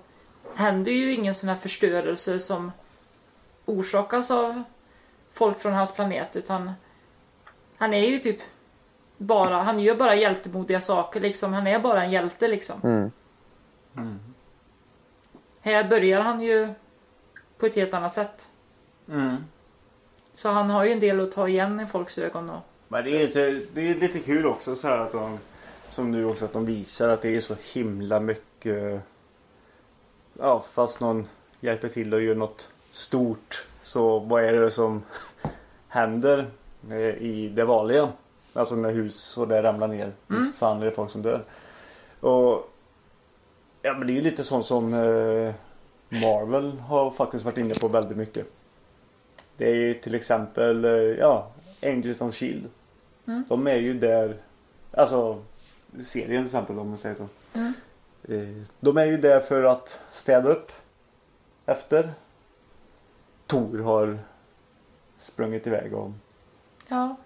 händer ju ingen sån här förstörelse som orsakas av folk från hans planet utan han är ju typ bara, han gör bara hjältemodiga saker liksom. Han är bara en hjälte liksom. Mm. Här börjar han ju på ett helt annat sätt. Mm. Så han har ju en del att ta igen i folks ögon och Men det är, lite, det är lite kul också så här att de, som nu också att de visar att det är så himla mycket. Ja, fast någon hjälper till och gör något stort. Så vad är det som händer eh, i det vanliga? Alltså när hus och det ramlar ner. Visst fan är det folk som dör. Och ja, men det är ju lite sånt som eh, Marvel har faktiskt varit inne på väldigt mycket. Det är ju till exempel eh, ja, Angels of Shield. De är ju där, alltså serien till exempel om man säger så. Eh, De är ju där för att städa upp efter Tor har sprungit iväg och ja,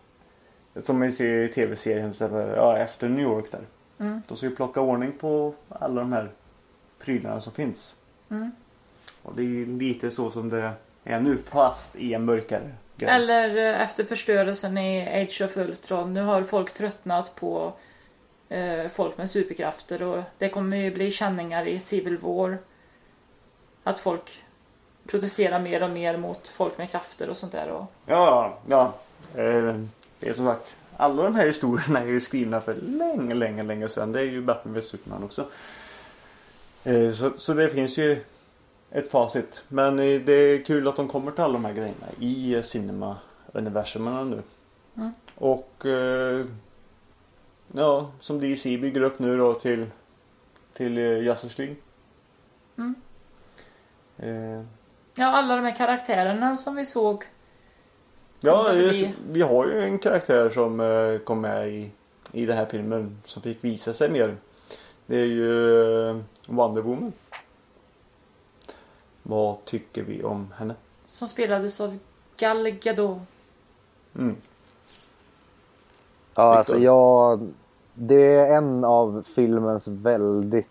som vi ser i tv-serien ja, efter New York där. Då ska vi plocka ordning på alla de här prylarna som finns. Och det är ju lite så som det är nu fast i en mörkare grej. Eller eh, efter förstörelsen i Age of Ultron. Nu har folk tröttnat på eh, folk med superkrafter och det kommer ju bli känningar i Civil War. Att folk protesterar mer och mer mot folk med krafter och sånt där. Och, Ja, ja. Eh, Det är som sagt. Alla de här historierna är ju skrivna för länge, länge, länge sedan. Det är ju Batman vs Superman också. Eh, Så, så det finns ju ett facit. Men det är kul att de kommer till alla de här grejerna i eh, Cinema-universumerna nu. Och eh, ja, som DC bygger upp nu då till till eh, Justice League. Eh, ja, alla de här karaktärerna som vi såg. Ja, just, bli- vi har ju en karaktär som eh, kom med i, i den här filmen som fick visa sig mer. Det är ju eh, Wonder Woman. Vad tycker vi om henne? Som spelades av Gal Gadot. Mm. Ja, alltså Victor? jag... Det är en av filmens väldigt...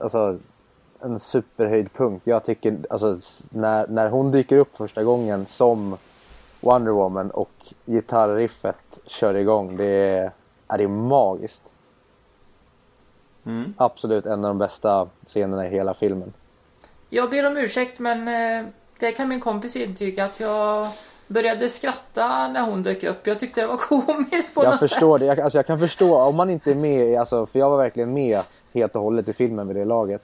Alltså en superhöjdpunkt. Jag tycker alltså när, när hon dyker upp första gången som Wonder Woman och gitarriffet kör igång. Det är, är det magiskt. Mm. Absolut en av de bästa scenerna i hela filmen. Jag ber om ursäkt men eh, det kan min kompis intyga att jag började skratta när hon dök upp. Jag tyckte det var komiskt på Jag något förstår sätt. det. Jag, alltså jag kan förstå om man inte är med, alltså, för jag var verkligen med helt och hållet i filmen vid det laget.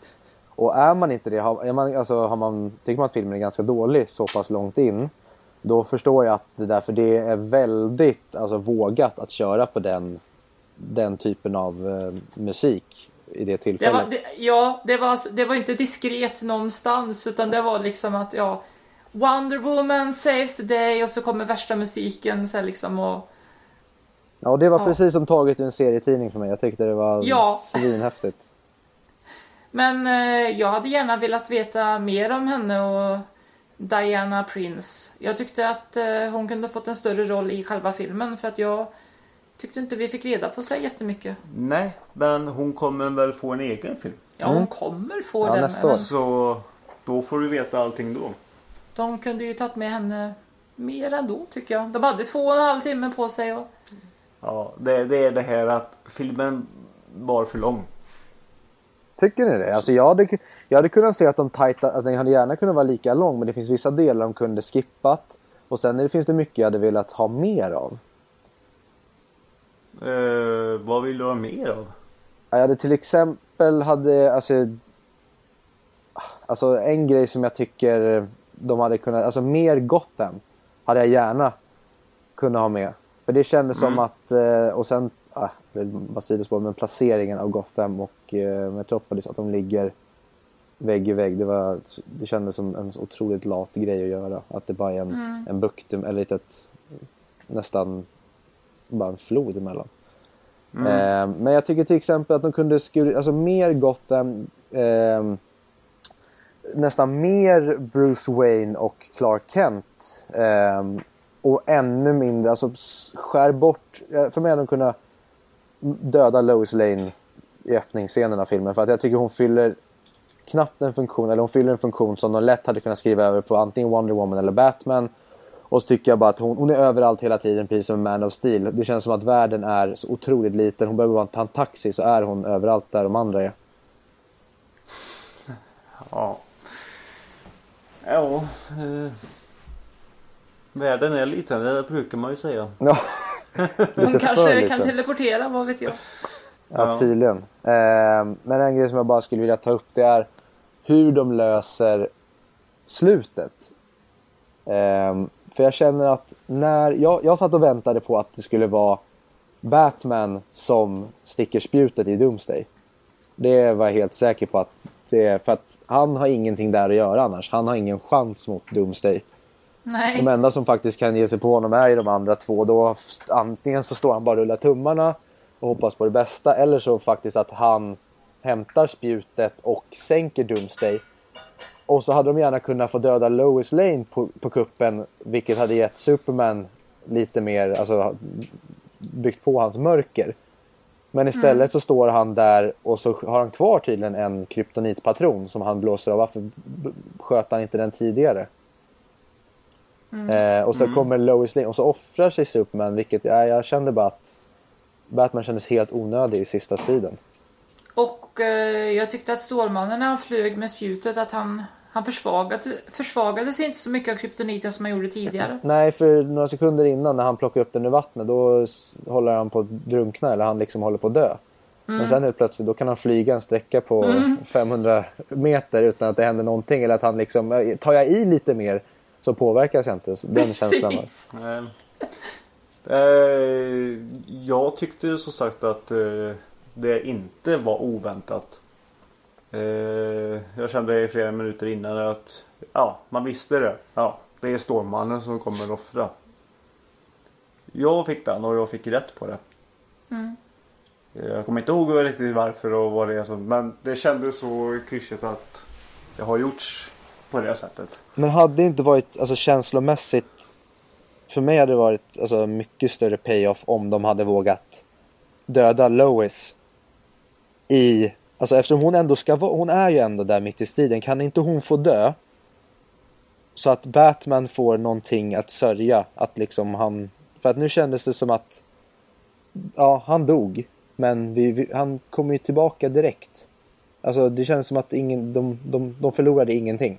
Och är man inte det, har, man, alltså, har man, tycker man att filmen är ganska dålig så pass långt in. Då förstår jag att det därför det är väldigt alltså, vågat att köra på den, den typen av eh, musik i det Det tillfället. var, det, ja, det var, det var inte diskret någonstans utan det var liksom att ja Wonder Woman saves the day och så kommer värsta musiken så liksom och Ja, och det var Ja. precis som taget ur en serietidning för mig. Jag tyckte det var Ja. svinhäftigt. Men eh, jag hade gärna velat veta mer om henne och Diana Prince. Jag tyckte att eh, hon kunde ha fått en större roll i själva filmen för att jag tyckte inte vi fick reda på så jättemycket. Nej, men hon kommer väl få en egen film. Ja, hon kommer få Ja, den. nästa år. Så då får du veta allting då. de kunde ju tagit med henne mer ändå tycker jag. De hade två och en halv timme på sig. Och... Ja, det, det är det här att filmen var för lång. Tycker ni det? Alltså jag, hade, jag hade kunnat se att de tajta, att den hade gärna kunnat vara lika lång men det finns vissa delar de kunde skippat. Och sen det- finns det mycket jag hade velat ha mer av. Eh, vad vill du ha mer av? Jag hade till exempel hade, alltså, alltså en grej som jag tycker de hade kunnat, alltså mer Gotham hade jag gärna kunnat ha med. För det kändes som att, eh, och sen, ah, det är bara sidospår, men placeringen av Gotham och eh, Metropolis, att de ligger vägg i vägg. Det, var, det kändes som en otroligt lat grej att göra. Att det bara är en, en bukt, eller ett, ett, nästan bara en flod emellan. Eh, men jag tycker till exempel att de kunde skur, alltså mer Gotham, eh, nästan mer Bruce Wayne och Clark Kent. Eh, och ännu mindre, alltså skär bort, för mig hade de kunnat döda Lois Lane i öppningsscenen av filmen. För att jag tycker hon fyller knappt en funktion, eller hon fyller en funktion som de lätt hade kunnat skriva över på antingen Wonder Woman eller Batman. Och så tycker jag bara att hon, hon är överallt hela tiden, precis som Man of Steel. Det känns som att världen är så otroligt liten. Hon behöver bara ta en taxi så är hon överallt där de andra är. Ja. Ja. Eh, världen är liten, det brukar man ju säga. Ja, Hon kanske lite. kan teleportera, vad vet jag. Ja, Ja. tydligen. Eh, men en grej som jag bara skulle vilja ta upp det är hur de löser slutet. Eh, för jag känner att när jag, jag satt och väntade på att det skulle vara Batman som sticker spjutet i Doomsday. Det var jag helt säker på att det är för att han har ingenting där att göra annars. Han har ingen chans mot Doomsday. Nej. De enda som faktiskt kan ge sig på honom är ju de andra två. Då antingen så står han bara och rullar tummarna och hoppas på det bästa. Eller så faktiskt att han hämtar spjutet och sänker Doomsday. Och så hade de gärna kunnat få döda Lois Lane på, på kuppen. Vilket hade gett Superman lite mer, alltså byggt på hans mörker. Men istället så står han där och så har han kvar tydligen en kryptonitpatron som han blåser av. Varför sköt han inte den tidigare? Eh, och så kommer Lois Lane och så offrar sig Superman vilket ja, jag kände bara att Batman kändes helt onödig i sista striden. Och eh, jag tyckte att Stålmannen när han flög med spjutet att han, han försvagade, försvagade sig inte så mycket av kryptoniten som han gjorde tidigare. Nej, för några sekunder innan när han plockar upp den ur vattnet då håller han på att drunkna eller han liksom håller på att dö. Men sen helt plötsligt då kan han flyga en sträcka på 500 meter utan att det händer någonting. Eller att han liksom, eh, tar jag i lite mer så påverkas jag inte. Så Den känslan. Nej. Eh, jag tyckte som sagt att eh, det inte var oväntat. Eh, jag kände i flera minuter innan att ja, man visste det. Ja, det är Stålmannen som kommer offra. Jag fick den och jag fick rätt på det. Mm. Jag kommer inte ihåg riktigt varför och vad det är som, men det kändes så klyschigt att det har gjorts på det sättet. Men hade det inte varit alltså, känslomässigt för mig hade det varit alltså, mycket större payoff om de hade vågat döda Lois i Alltså eftersom hon ändå ska vara, hon är ju ändå där mitt i striden. Kan inte hon få dö? Så att Batman får någonting att sörja. Att liksom han, för att nu kändes det som att Ja, han dog. Men vi, vi, han kommer ju tillbaka direkt. Alltså det kändes som att ingen, de, de, de förlorade ingenting.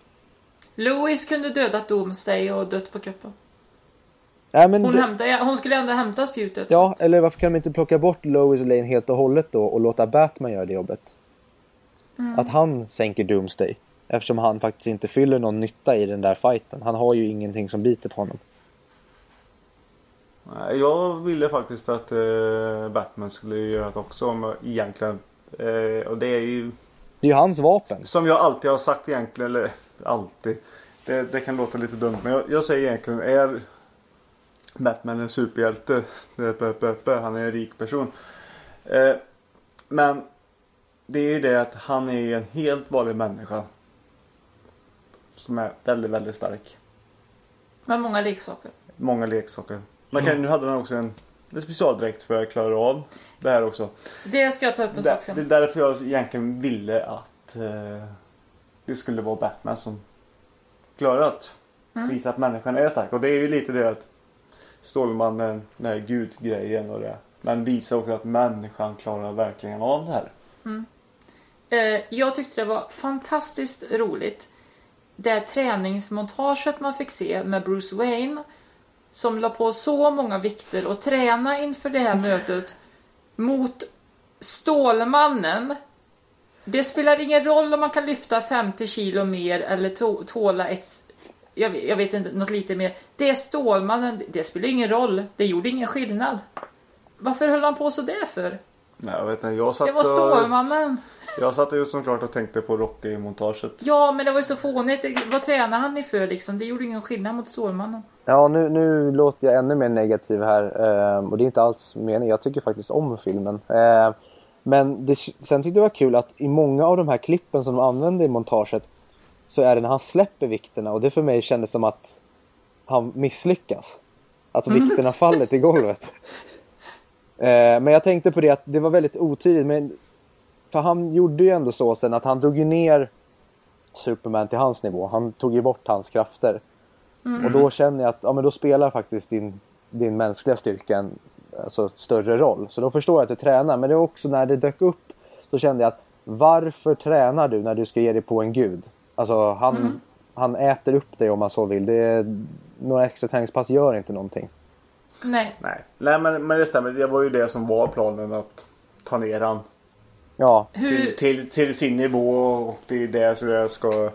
Louis kunde dödat Doomsday och dött på kuppen. Nej, men Hon, det- hämtade, hon skulle ändå hämta spjutet. Ja, eller varför kan de inte plocka bort Lois Lane helt och hållet då och låta Batman göra det jobbet? Att han sänker Doomsday. Eftersom han faktiskt inte fyller någon nytta i den där fighten. Han har ju ingenting som biter på honom. Nej, Jag ville faktiskt att eh, Batman skulle göra det också om egentligen. Eh, och det är ju Det är ju hans vapen. som jag alltid har sagt egentligen. Eller alltid. Det, det kan låta lite dumt. Men jag, jag säger egentligen. Är Batman en superhjälte? Han är en rik person. Eh, men det är ju det att han är ju en helt vanlig människa. Som är väldigt, väldigt stark. Med många leksaker. Många leksaker. Man kan, nu hade han också en, en specialdräkt för att klara av det här också. Det ska jag ta upp en Det, sak det sen. är därför jag egentligen ville att eh, det skulle vara Batman som klarade att visa att människan är stark. Och det är ju lite det att Stålmannen, den här gudgrejen och det. Men visa också att människan klarar verkligen av det här. Mm. Eh, jag tyckte det var fantastiskt roligt. Det träningsmontaget man fick se med Bruce Wayne som la på så många vikter och träna inför det här mötet mot Stålmannen. Det spelar ingen roll om man kan lyfta 50 kilo mer eller tåla ett jag vet, jag vet inte, något lite mer. Det är Stålmannen, det spelar ingen roll. Det gjorde ingen skillnad. Varför höll han på så där för? Nej, jag vet inte, jag satt Det var och- Stålmannen. Jag satt ju såklart och tänkte på Rocky-montaget. Ja, men det var ju så fånigt. Vad tränar han iför liksom? Det gjorde ingen skillnad mot Stålmannen. Ja, nu, nu låter jag ännu mer negativ här. Eh, och det är inte alls meningen. Jag tycker faktiskt om filmen. Eh, men det, sen tyckte jag det var kul att i många av de här klippen som de använder i montaget så är det när han släpper vikterna och det för mig kändes som att han misslyckas. Att vikterna faller till golvet. Eh, men jag tänkte på det att det var väldigt otydligt. Men, för han gjorde ju ändå så sen att han drog ju ner Superman till hans nivå. Han tog ju bort hans krafter. Och då känner jag att ja, men då spelar faktiskt din, din mänskliga styrka en alltså, större roll. Så då förstår jag att du tränar. Men det är också när det dök upp så kände jag att varför tränar du när du ska ge dig på en gud? Alltså han, han äter upp dig om man så vill. Det är, några extra träningspass gör inte någonting. Nej. Nej, Nej men, men det stämmer. Det var ju det som var planen att ta ner han Ja, till, till, till sin nivå och det är det som det ska,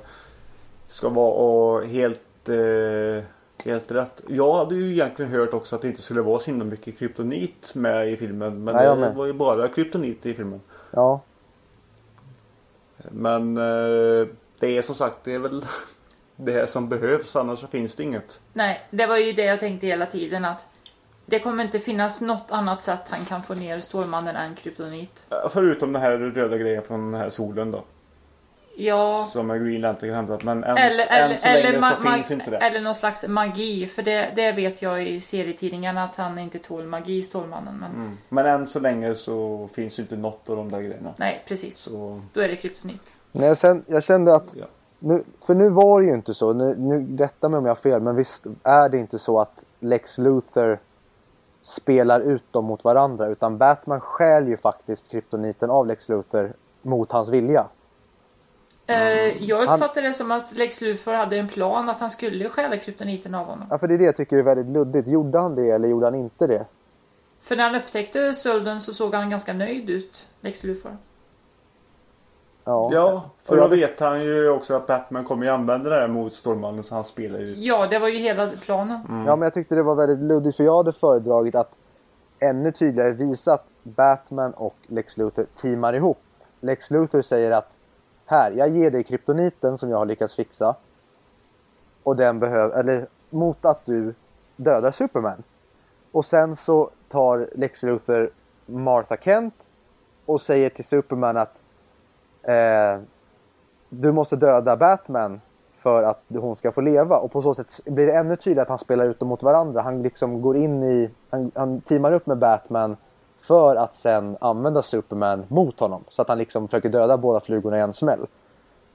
ska vara och helt, eh, helt rätt. Jag hade ju egentligen hört också att det inte skulle vara så himla mycket kryptonit med i filmen. Men Nej, jag det var ju bara kryptonit i filmen. ja. Men eh, det är som sagt, det är väl det som behövs annars så finns det inget. Nej, det var ju det jag tänkte hela tiden att det kommer inte finnas något annat sätt han kan få ner Stålmannen än kryptonit. Förutom den här röda grejen från den här solen då. Ja, Som är Green Lantern hämtat. Men än, eller, eller, än så eller, länge ma- så finns inte det. eller någon slags magi. För det, det vet jag i serietidningarna att han inte tål magi, Stålmannen. Men Mm. Men än så länge så finns inte något av de där grejerna. nej, precis. Så, Då är det kryptonit. Nej, sen, jag kände att ja. Nu, för nu var det ju inte så, nu, nu rätta mig om jag har fel, men visst är det inte så att Lex Luthor spelar ut dem mot varandra utan Batman stjäl ju faktiskt kryptoniten av Lex Luthor mot hans vilja. Eh, jag Han- uppfattar det som att Lex Luthor hade en plan att han skulle stjäla kryptoniten av honom. Ja, för det är det jag tycker är väldigt luddigt. Gjorde han det eller gjorde han inte det? För när han upptäckte stölden så såg han ganska nöjd ut, Lex Luthor. Ja. ja, för Och då jag- vet han ju också att Batman kommer ju använda det här mot Stålmannen så han spelar ju. Ja, det var ju hela planen. Ja, men jag tyckte det var väldigt luddigt för jag hade föredragit att ännu tydligare visa att Batman och Lex Luthor teamar ihop. Lex Luthor säger att här, jag ger dig kryptoniten som jag har lyckats fixa. Och den behöver, eller mot att du dödar Superman. Och sen så tar Lex Luthor Martha Kent och säger till Superman att eh, du måste döda Batman för att hon ska få leva. Och på så sätt blir det ännu tydligare att han spelar ut dem mot varandra. Han liksom går in i, han, han teamar upp med Batman för att sen använda Superman mot honom. Så att han liksom försöker döda båda flugorna i en smäll.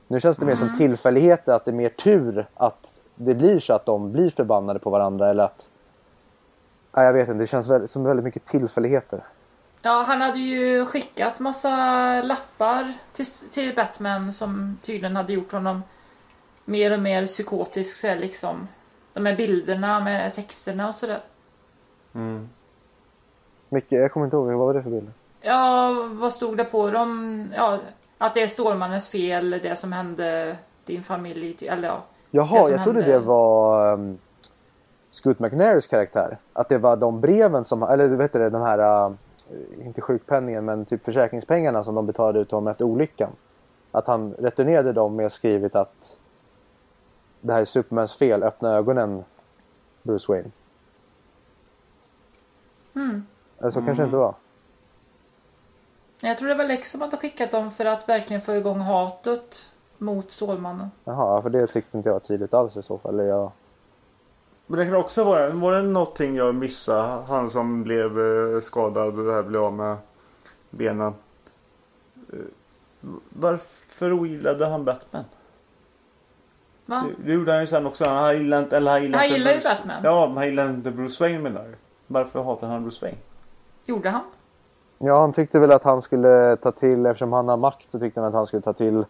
Nu känns det mer som tillfälligheter, att det är mer tur att det blir så att de blir förbannade på varandra eller att... Nej, jag vet inte, det känns väldigt, som väldigt mycket tillfälligheter. Ja, han hade ju skickat massa lappar till, till Batman som tydligen hade gjort honom mer och mer psykotisk. Så liksom. De här bilderna med texterna och sådär. Mm. Mycket, jag kommer inte ihåg, vad var det för bilder? Ja, vad stod det på dem? Ja, att det är Stålmannens fel, det som hände din familj. Eller ja. Jaha, jag trodde hände- det var um, Scoot McNairys karaktär. Att det var de breven som, eller vad heter det, de här, uh, inte sjukpenningen men typ försäkringspengarna som de betalade ut till honom efter olyckan. Att han returnerade dem med skrivit att det här är Supermans fel, öppna ögonen Bruce Wayne. Mm. Eller så kanske det inte var. Jag tror det var Lex som hade skickat dem för att verkligen få igång hatet mot Stålmannen. Jaha, för det tyckte inte jag tydligt alls i så fall. Eller jag... Men det kan också vara, var det någonting jag missade? Han som blev eh, skadad och det här blev av med benen. Eh, Varför ogillade han Batman? Va? Det, det gjorde han ju sen också. Han gillade inte, eller han gillade Han inte gillar ju Bruce, Batman. Ja, men han gillade inte Bruce Wayne menar jag. Varför hatar han Bruce Wayne? Gjorde han? Ja, han tyckte väl att han skulle ta till, eftersom han har makt, så tyckte han att han skulle ta till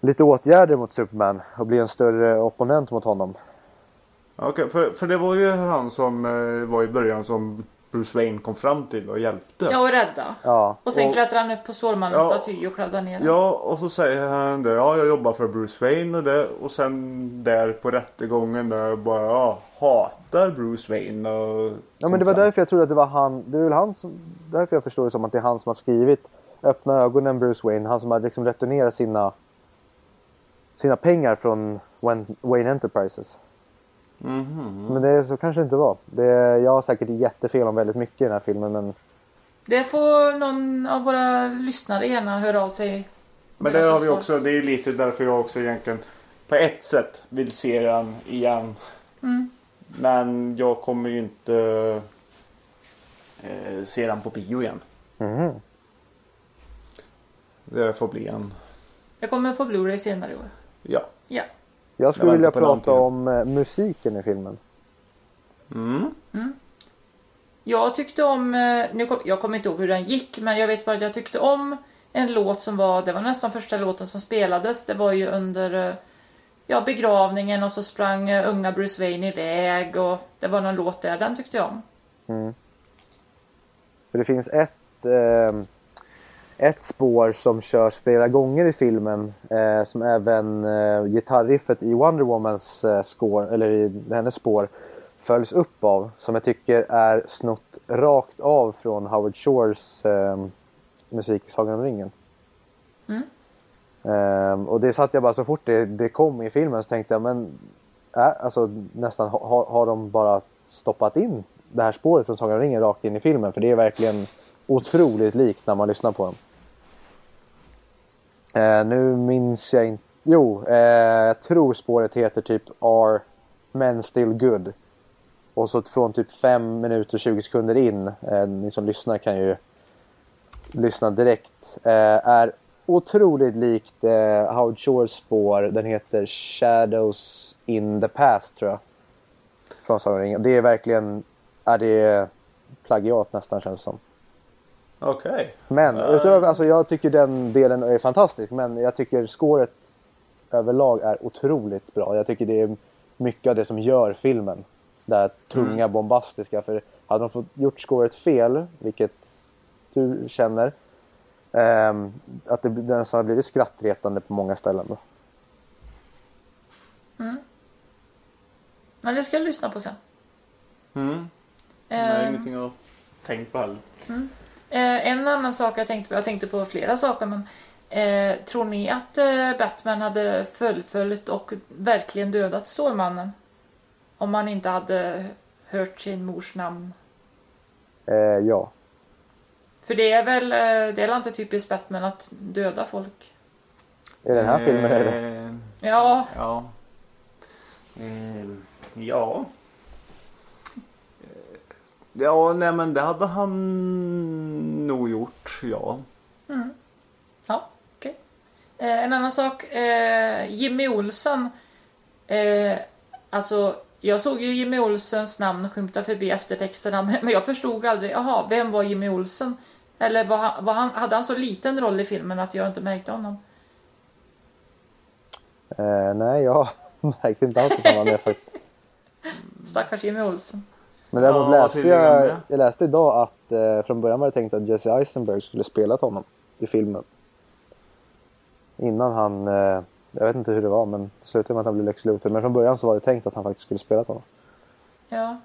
lite åtgärder mot Superman och bli en större opponent mot honom. Okej, för, för det var ju han som eh, var i början som Bruce Wayne kom fram till och hjälpte. Ja, och rädda. Ja, Och sen Och- klättrar han upp på Stålmannens Ja. staty och kladdar ner den. Ja, och så säger han det. Ja, jag jobbar för Bruce Wayne och det. Och sen där på rättegången där bara ja, hatar Bruce Wayne. Och ja men det var därför jag trodde att det var han. Det är väl han som, därför jag förstår det som att det är han som har skrivit öppna ögonen Bruce Wayne. Han som hade liksom returnerat sina, sina pengar från Wen- Wayne Enterprises. Mhm. Men det så kanske det inte var. Det, jag har säkert jättefel om väldigt mycket i den här filmen men Det får någon av våra lyssnare gärna höra av sig. Men där har vi också, det är lite därför jag också egentligen på ett sätt vill se den igen. Mm. Men jag kommer ju inte eh, se den på bio igen. mhm. Det får bli en, Jag kommer på Blu-ray senare i år. ja. Ja. Jag skulle Jag vilja prata någonting. om eh, musiken i filmen. Mm. Jag tyckte om, eh, nu kom, jag kommer inte ihåg hur den gick, men jag vet bara att jag tyckte om en låt som var, det var nästan första låten som spelades. Det var ju under eh, ja, begravningen och så sprang unga Bruce Wayne iväg och det var någon låt där, den tyckte jag om. För det finns ett, eh, ett spår som körs flera gånger i filmen eh, som även eh, gitarriffet i Wonder Womans eh, score, eller i hennes spår följs upp av. Som jag tycker är snott rakt av från Howard Shores eh, musik i Sagan om ringen. Eh, och det satt jag bara så fort det, det kom i filmen så tänkte jag men äh, alltså nästan har, har de bara stoppat in det här spåret från Sagan om ringen rakt in i filmen för det är verkligen otroligt likt när man lyssnar på den. Eh, nu minns jag inte. Jo, eh, jag tror spåret heter typ R Men Still Good. Och så från typ 5 minuter och 20 sekunder in, eh, ni som lyssnar kan ju lyssna direkt, eh, är otroligt likt eh, Howard Shores spår. Den heter Shadows in the Past tror jag. Från Sagan om ringen. Det är verkligen, är det plagiat nästan känns det som. Okej. Men Ja. utöver, alltså jag tycker den delen är fantastisk men jag tycker scoret överlag är otroligt bra. Jag tycker det är mycket av det som gör filmen. Det här tunga bombastiska. För hade de fått gjort scoret fel, vilket du känner, ehm, att det nästan har blivit skrattretande på många ställen. Då. Men det ska jag lyssna på sen. Mm. Det är Eh, ingenting att tänka på heller. Eh, en annan sak jag tänkte på, jag tänkte på flera saker men eh, tror ni att eh, Batman hade fullföljt och verkligen dödat Stålmannen? Om man inte hade hört sin mors namn? Eh, ja. För det är väl, eh, det är väl inte typiskt Batman att döda folk? I den här filmen är det. Eh, Ja, Ja. Eh, ja. Ja, nej men det hade han nog gjort, ja. ja okej. Eh, en annan sak, eh, Jimmy Olsen. Eh, alltså, jag såg ju Jimmy Olsens namn skymta förbi eftertexterna men men jag förstod aldrig, jaha, vem var Jimmy Olsen? Eller var han, var han, hade han så liten roll i filmen att jag inte märkte honom? Eh, nej, jag märkte inte alls att han var med faktiskt. Stackars Jimmy Olsen. Men däremot Ja, läste jag, jag läste idag att eh, från början var det tänkt att Jesse Eisenberg skulle spelat honom i filmen. Innan han, eh, jag vet inte hur det var men det slutade med att han blev Lex Luthor. Men från början så var det tänkt att han faktiskt skulle spelat honom. Ja.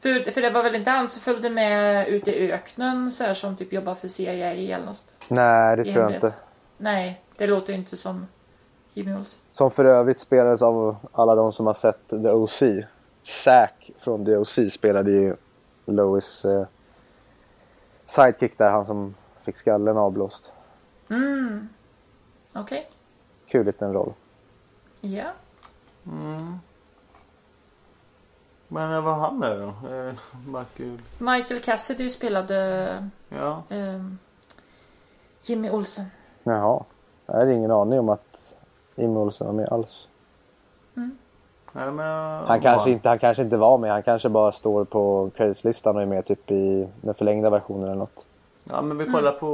För, för det var väl inte han som följde med ut i öknen så här, som typ jobbar för CIA eller något? sånt? Nej, det I tror jag inte. Nej, det låter ju inte som Jimmy Olsen. Som för övrigt spelades av alla de som har sett The O.C. Zack från The O.C. spelade ju Lois eh, sidekick där, han som fick skallen avblåst. Mm. Okej. Kul liten roll. Ja. Men eh, vad han är då? Eh, Michael... Michael Cassidy spelade Ja. ehm, Jimmy Olsen. Jaha. Jag hade ingen aning om att Jimmy Olsen var med alls. Nej, men, Han kanske, inte, han kanske inte var med, han kanske bara står på creditslistan och är med typ i den förlängda versionen eller något. Ja men vi kollar på...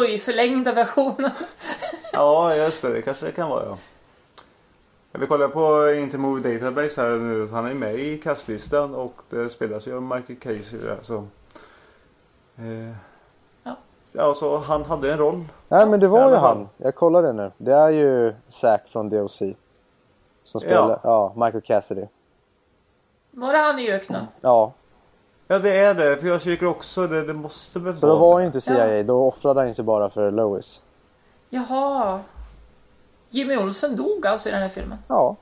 Oj, förlängda versionen. Ja just det, det kanske det kan vara ja. Vi kollar på Intermovie Database här nu. Han är med i kastlistan och det spelas ju av Michael Casey där så. Eh, Ja. ja så han hade en roll. Nej men det var ju fall. han. Jag kollade nu. Det är ju Zack från DOC. Som spelar, ja. Ja. Michael Cassidy. Var det han i öknen? Ja. Ja det är det. För jag tycker också det. Det måste väl Så då vara var det. ju inte CIA, då offrade han sig bara för Lois. Jaha. Jimmy Olsen dog alltså i den här filmen? Ja,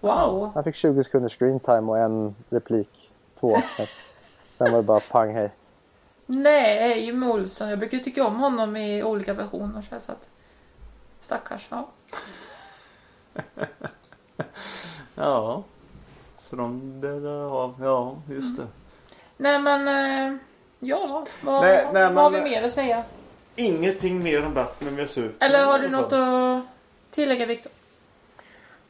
Wow. han fick 20 sekunder screen time och en replik. Två. Sen var det bara pang hej. Nej, Jimmy Olsen. Jag brukar tycka om honom i olika versioner. Så att... Stackars. Ja. Ja. Så de, det, det, ja, ja, just det. Nej men... eh, Ja, vad, Nej, nej, vad har men- vi mer att säga? Ingenting mer om Batman vs Superman. Eller har du något att tillägga Viktor?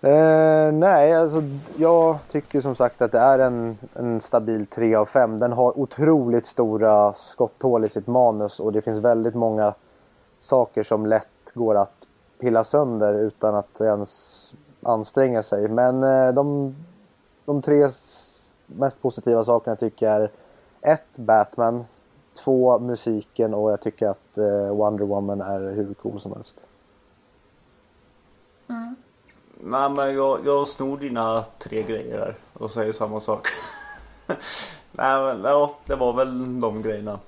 Eh, nej, alltså jag tycker som sagt att det är en, en stabil 3 av 5. Den har otroligt stora skotthål i sitt manus och det finns väldigt många saker som lätt går att pilla sönder utan att ens anstränga sig. Men eh, de, de tre mest positiva sakerna tycker jag är ett, Batman, två, musiken och jag tycker att eh, Wonder Woman är hur cool som helst. Nej men jag, jag snor dina tre grejer där och säger samma sak. Nej men ja, det var väl de grejerna.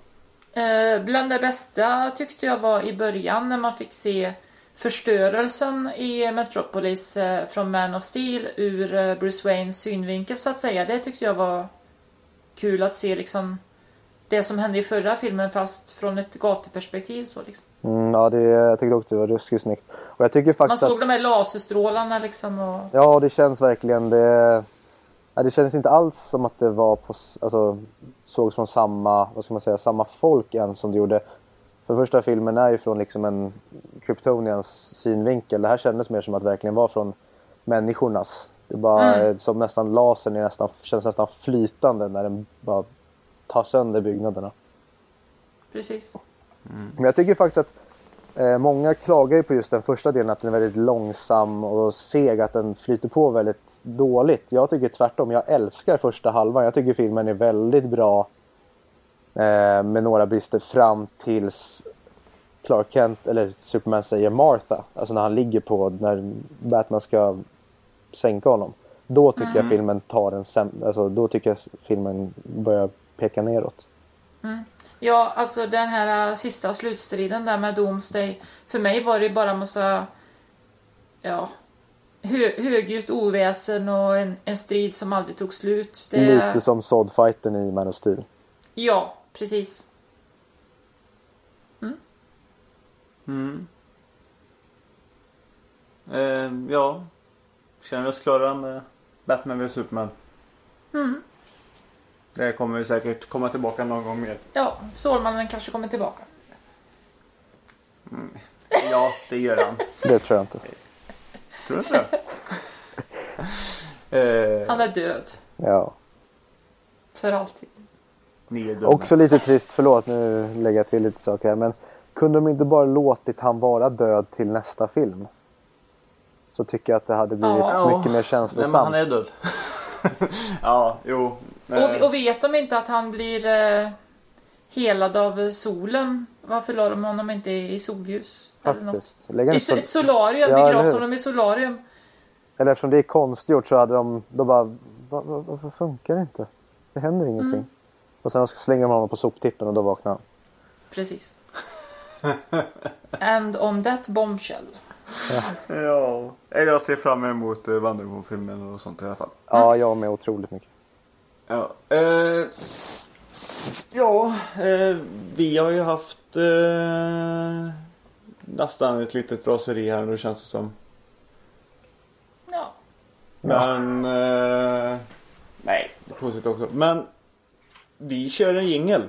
Eh, bland det bästa tyckte jag var i början när man fick se förstörelsen i Metropolis eh, från Man of Steel ur eh, Bruce Waynes synvinkel så att säga. Det tyckte jag var kul att se liksom det som hände i förra filmen fast från ett gatuperspektiv så liksom. Mm, ja, det, jag tycker också det var ruskigt snyggt. Och jag tycker Man faktiskt såg att, de här laserstrålarna liksom och... Ja, det känns verkligen det. Ja, det kändes inte alls som att det var på, alltså, sågs från samma, vad ska man säga, samma folk än som det gjorde. För första filmen är ju från liksom en Kryptonians synvinkel. Det här kändes mer som att det verkligen var från människornas. Det är bara Mm. som nästan lasern är nästan, känns nästan flytande när den bara tar sönder byggnaderna. Precis. Men jag tycker faktiskt att eh, många klagar ju på just den första delen att den är väldigt långsam och seg, att den flyter på väldigt dåligt. Jag tycker tvärtom, jag älskar första halvan. Jag tycker filmen är väldigt bra eh, med några brister fram tills Clark Kent, eller Superman säger Martha. Alltså när han ligger på, när Batman ska sänka honom. Då tycker jag filmen tar en säm- alltså då tycker jag filmen börjar peka neråt. Ja, alltså den här äh, sista slutstriden där med Doomsday. För mig var det bara massa ja, hö, högljutt oväsen och en, en strid som aldrig tog slut. Det, Lite som Swordfighten i Man of Steel. Ja, precis. Eh, ja. Känner vi oss klara med Batman vs Superman? Det kommer vi säkert komma tillbaka någon gång mer. Ja, Stålmannen kanske kommer tillbaka. Ja, det gör han. Det tror jag inte. Tror du inte det? eh, Han är död. Ja. För alltid. Ni är dumma. Också lite trist, förlåt nu lägger jag till lite saker här. Men kunde de inte bara låtit han vara död till nästa film? Så tycker jag att det hade blivit Ja. mycket mer Nej känslosamt. men han är död. ja, jo. Eh, Och, och vet de inte att han blir eh, helad av solen? Varför la de honom inte i solljus? Eller, något? Faktiskt. I ett solarium, Ja, eller begravt honom i solarium. Eller eftersom det är konstgjort så hade de då bara, "Va- va- varför funkar det inte? Det händer ingenting. Mm. Och sen slänger de honom på soptippen och då vaknar han. Precis. And on that bombshell. Ja. Jag ser fram emot Wonder Woman-filmen och sånt i alla fall. Ja, jag med otroligt mycket. Ja, eh, ja eh, vi har ju haft eh, nästan ett litet raseri här nu känns det som. Ja. Men eh, nej, det är positivt också. Men vi kör en jingel.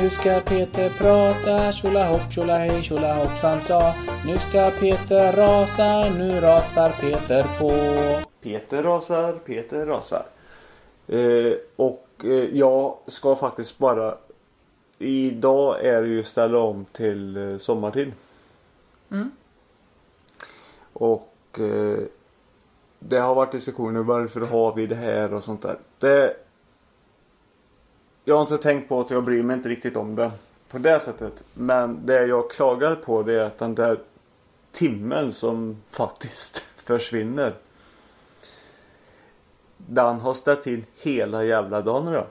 Nu ska Peter prata, tjolahopp tjolahej tjolahoppsan sa. Nu ska Peter rasa, nu rasar Peter på. Peter rasar, Peter rasar. Eh, och eh, jag ska faktiskt bara Idag är det ju ställa om till eh, sommartid. Och eh, det har varit diskussioner varför har vi det här och sånt där. Det, jag har inte tänkt på att jag bryr mig inte riktigt om det. på det sättet. Men det jag klagar på det är att den där timmen som faktiskt försvinner. Den har ställt till hela jävla dagen idag.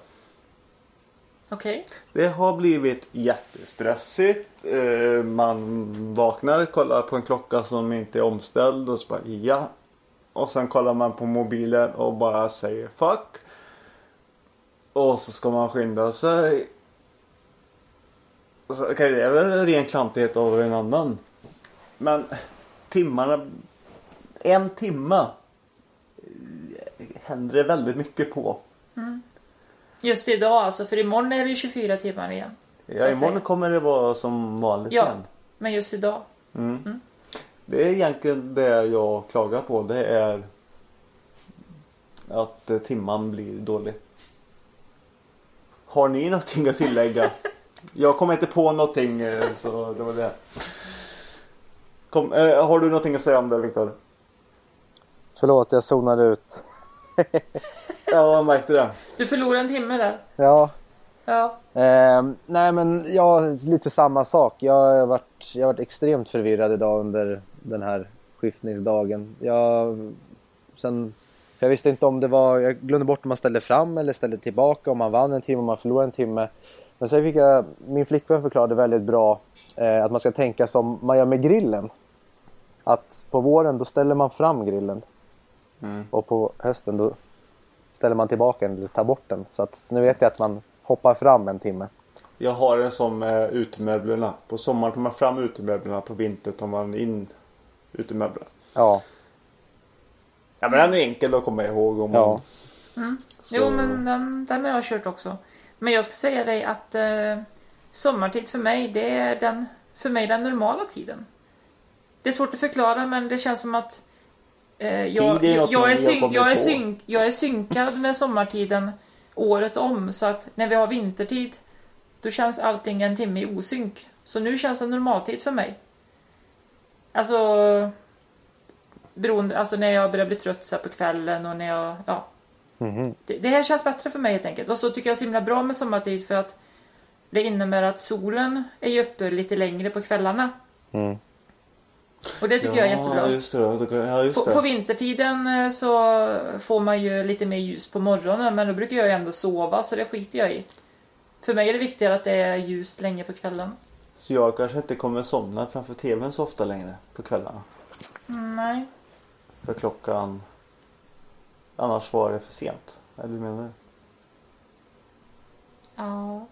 Okay. Det har blivit jättestressigt. Eh, man vaknar, kollar på en klocka som inte är omställd och så bara ja. Och sen kollar man på mobilen och bara säger fuck. Och så ska man skynda sig. Okej, okay, det är väl ren klantighet av en annan. Men timmarna. En timma. Eh, händer det väldigt mycket på. Just idag alltså, för imorgon är det 24 timmar igen. Ja, imorgon säga. kommer det vara som vanligt Ja. igen. Men just idag. Det är egentligen det jag klagar på. Det är att eh, timman blir dålig. Har ni någonting att tillägga? jag kommer inte på någonting eh, så det var det. Kom, eh, har du någonting att säga om det Viktor? Förlåt, jag zonade ut. Ja, jag märkte det. Du förlorar en timme där. Ja, Ja. Ehm, nej men ja, lite samma sak. Jag har varit, jag har varit extremt förvirrad idag under den här skiftningsdagen. Jag, sen, jag visste inte om det var, jag glömde bort om man ställde fram eller ställde tillbaka, om man vann en timme, om man förlorade en timme. Men sen fick jag, min flickvän förklarade väldigt bra eh, att man ska tänka som man gör med grillen. Att på våren då ställer man fram grillen och på hösten då ställer man tillbaka den eller tar bort den. Så att nu vet jag att man hoppar fram en timme. Jag har en som med utemöblerna. På sommaren tar man fram utemöblerna. På vintern tar man in utemöblerna. Ja, Ja men den är enkel att komma ihåg. Om Ja. man... Jo, Så- men den, den har jag kört också. Men jag ska säga dig att eh, sommartid för mig, det är den, för mig den normala tiden. Det är svårt att förklara, men det känns som att eh, jag, är jag, jag, är syn, jag, är syn, jag är synkad med sommartiden året om. Så att när vi har vintertid, då känns allting en timme i osynk. Så nu känns det normaltid för mig. Alltså, beroende, alltså när jag börjar bli trött så här på kvällen och när jag, ja. Mhm. Det, det här känns bättre för mig helt enkelt. Och så tycker jag så himla bra med sommartid för att det innebär att solen är ju uppe lite längre på kvällarna. Mm. Och det tycker jag är jättebra. Ja just det. Ja, just På, det. på vintertiden eh, så får man ju lite mer ljus på morgonen men då brukar jag ju ändå sova så det skiter jag i. För mig är det viktigare att det är ljust länge på kvällen. Så jag kanske inte kommer somna framför tvn så ofta längre på kvällarna. Mm, nej. För klockan... Annars var det för sent. Eller hur menar du? Ja.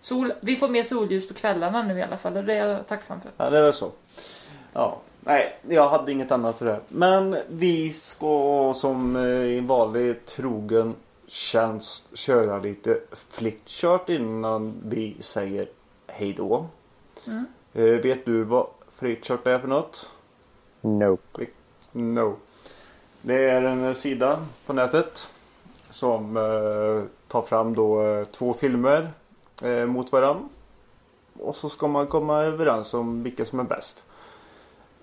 Sol, vi får mer solljus på kvällarna nu i alla fall och det är jag tacksam för. Ja det är väl så. Ja. Nej, jag hade inget annat för det. Men vi ska som eh, i vanlig trogen tjänst köra lite flickchart innan vi säger hej då. Mm. Eh, vet du vad flickchart är för något? Nope. No. Det är en eh, sida på nätet som eh, tar fram då två filmer eh, mot varann. Och så ska man komma överens om vilken som är bäst.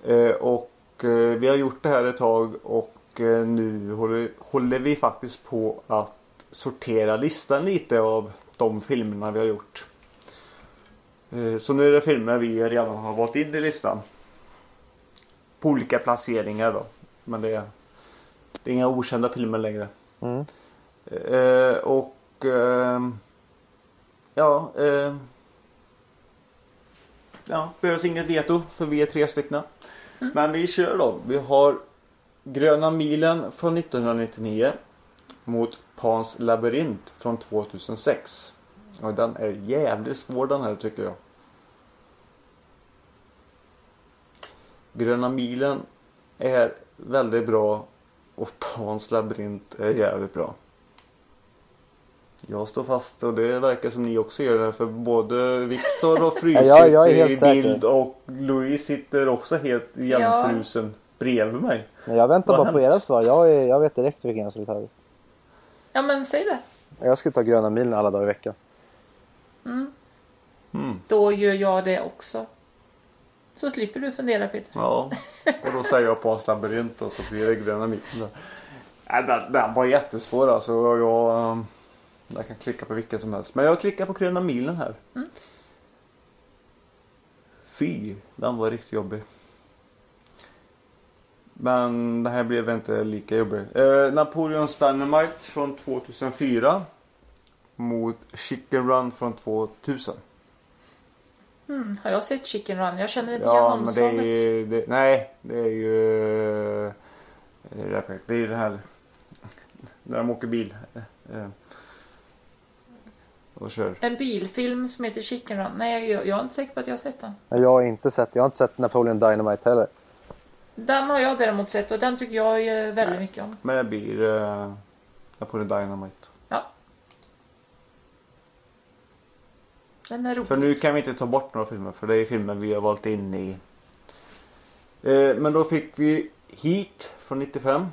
Eh, och eh, vi har gjort det här ett tag och eh, nu håller, håller vi faktiskt på att sortera listan lite av de filmerna vi har gjort. Eh, så nu är det filmer vi redan har valt in i listan. På olika placeringar då. Men det är, det är inga okända filmer längre. Mm. Eh, och ehm, ja, eh, ja, behövs inget veto för vi är tre stycken. Men vi kör då. Vi har Gröna milen från 1999 mot Pans labyrint från 2006. Och den är jävligt svår den här tycker jag. Gröna milen är väldigt bra och Pans labyrint är jävligt bra. Jag står fast och det verkar som ni också gör det för både Viktor har frusit Ja, jag är i säker. bild och Louise sitter också helt jämnfrusen bredvid mig. Men jag väntar Vad bara på era svar. Jag, är, jag vet direkt vilken jag skulle ta. Ja men säg det. Jag skulle ta gröna milen alla dagar i veckan. Då gör jag det också. Så slipper du fundera Peter. Ja, och då säger jag Pans labyrint och så blir det gröna milen. Den, den var jättesvår alltså. och Jag, ehm, jag kan klicka på vilken som helst. Men jag klickar på gröna milen här. Fy, den var riktigt jobbig. Men den här blev inte lika jobbig. Eh, Napoleons Dynamite från 2004. Mot Chicken Run från 2000. Mm, har jag sett Chicken Run? Jag känner inte igen Ja, men det är omslaget. ju... Det, nej, det är ju... eh, Det är ju det här... När de åker bil. eh, Och kör. En bilfilm som heter Chicken Run. Nej, jag, jag är inte säker på att jag har sett den. Jag har inte sett, jag har inte sett Napoleon Dynamite heller. Den har jag däremot sett och den tycker jag ju väldigt mycket om. Men det blir... Uh, Napoleon Dynamite. Ja. Den är rolig. För nu kan vi inte ta bort några filmer för det är filmer vi har valt in i. Eh, men då fick vi Heat från 95.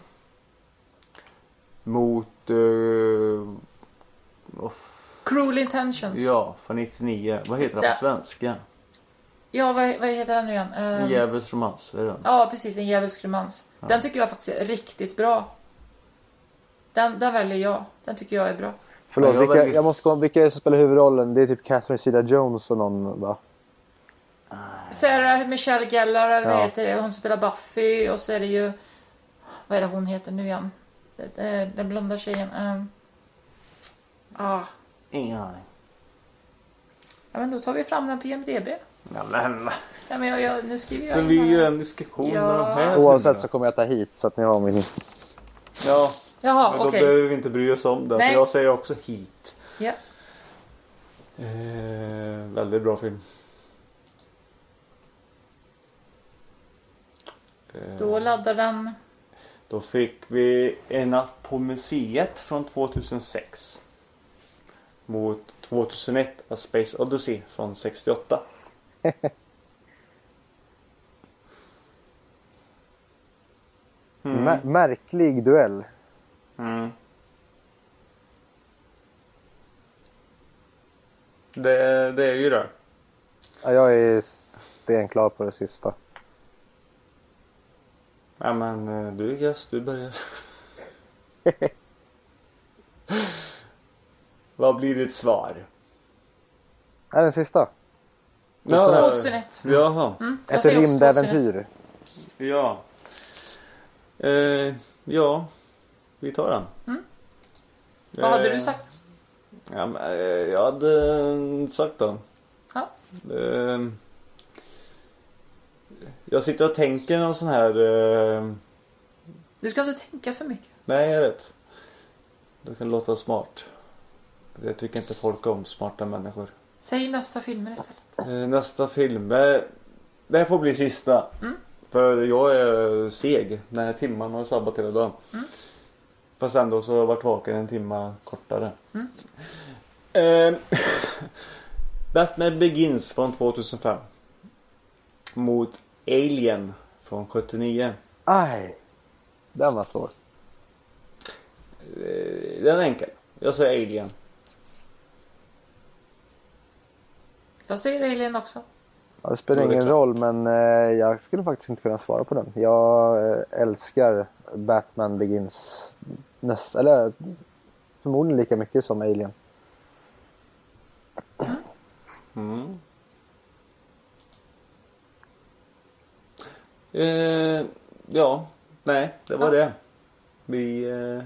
Mot... Eh, vad Cruel Intentions. ja, från 99. Vad heter den på svenska? Ja, vad, vad heter den nu igen? En Ehm, djävuls romans, är den? Ja, precis. En djävulsk romans. Den tycker jag faktiskt är riktigt bra. Den, den väljer jag. Den tycker jag är bra. Förlåt, Ja, jag vilka, väldigt- jag måste komma, vilka är det som spelar huvudrollen? Det är typ Catherine Zeta-Jones och någon va? Sarah Michelle Gellar, eller vad Ja. heter det? Hon spelar Buffy. Och så är det ju... Vad är det hon heter nu igen? Det- Den blonda tjejen. Um, ah. Ingen aning. Ja, men då tar vi fram den på IMDB. Ja, men, Ja, men jag, jag, nu skriver jag så in vi den gör här. en diskussion Ja. om de här Oavsett så kommer jag ta hit så att ni har min... Ja, Jaha, men då okej. behöver vi inte bry oss om det. Nej. För jag säger också Heat. Ja. Eh, väldigt bra film. Eh, Då laddar den. Då fick vi En natt på museet från 2006. Mot 2001 A Space Odyssey från 68. Mä- märklig duell. Mm. Det, det är ju det. Ja, jag är stenklar på det sista. Ja men eh, du är gäst, du börjar. Vad blir ditt svar? Är den sista? Ja, 2001. Jaha. Mm, Ett säger också 2001. rymdäventyr. Ja. Eh, ja, vi tar den. Mm. Vad hade Eh, du sagt? Ja, men, eh, jag hade eh, sagt den. Ja. Eh, jag sitter och tänker någon sån här... Eh, Du ska inte tänka för mycket. nej, jag vet. Det kan låta smart. Det tycker inte folk om, smarta människor. Säg nästa filmer istället. Eh, nästa film. Eh, det här får bli sista. Mm. För jag är seg. Den här timman har sabbat hela dagen. Mm. Fast ändå så har jag varit vaken en timma kortare. Mm. Eh, Batman Begins från 2005. Mot Alien från 79. Aj! Den var svår. Eh, den är enkel. Jag säger Alien. Jag säger Alien också. Ja, det spelar Ja, det är ingen roll men eh, jag skulle faktiskt inte kunna svara på den. Jag eh, älskar Batman Begins. Näst, eller förmodligen lika mycket som Alien. Mm. Eh, ja, nej, det var Ja. det. Vi... Eh...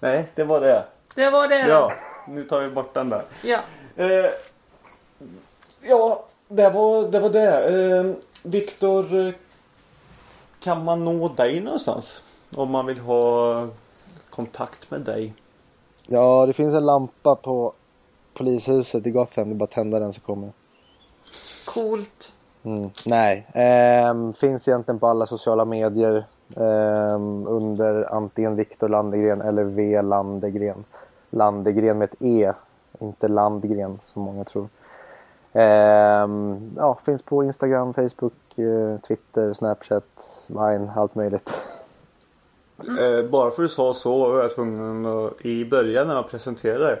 Nej, det var det. Det var det. Ja, nu tar vi bort den där. ja. Eh, ja, det var det. Var det. Eh, Viktor, eh, kan man nå dig någonstans? Om man vill ha kontakt med dig. Ja, det finns en lampa på polishuset i Gotham. Det är bara att tända den så kommer jag. Coolt. Mm. Nej, ehm, finns egentligen på alla sociala medier ehm, under antingen Viktor Landegren eller V Landegren. Landegren med ett E, inte Landgren som många tror. Ehm, ja, finns på Instagram, Facebook, eh, Twitter, Snapchat, Vine, allt möjligt. Eh, bara för att du sa så var jag tvungen att, i början när jag presenterade.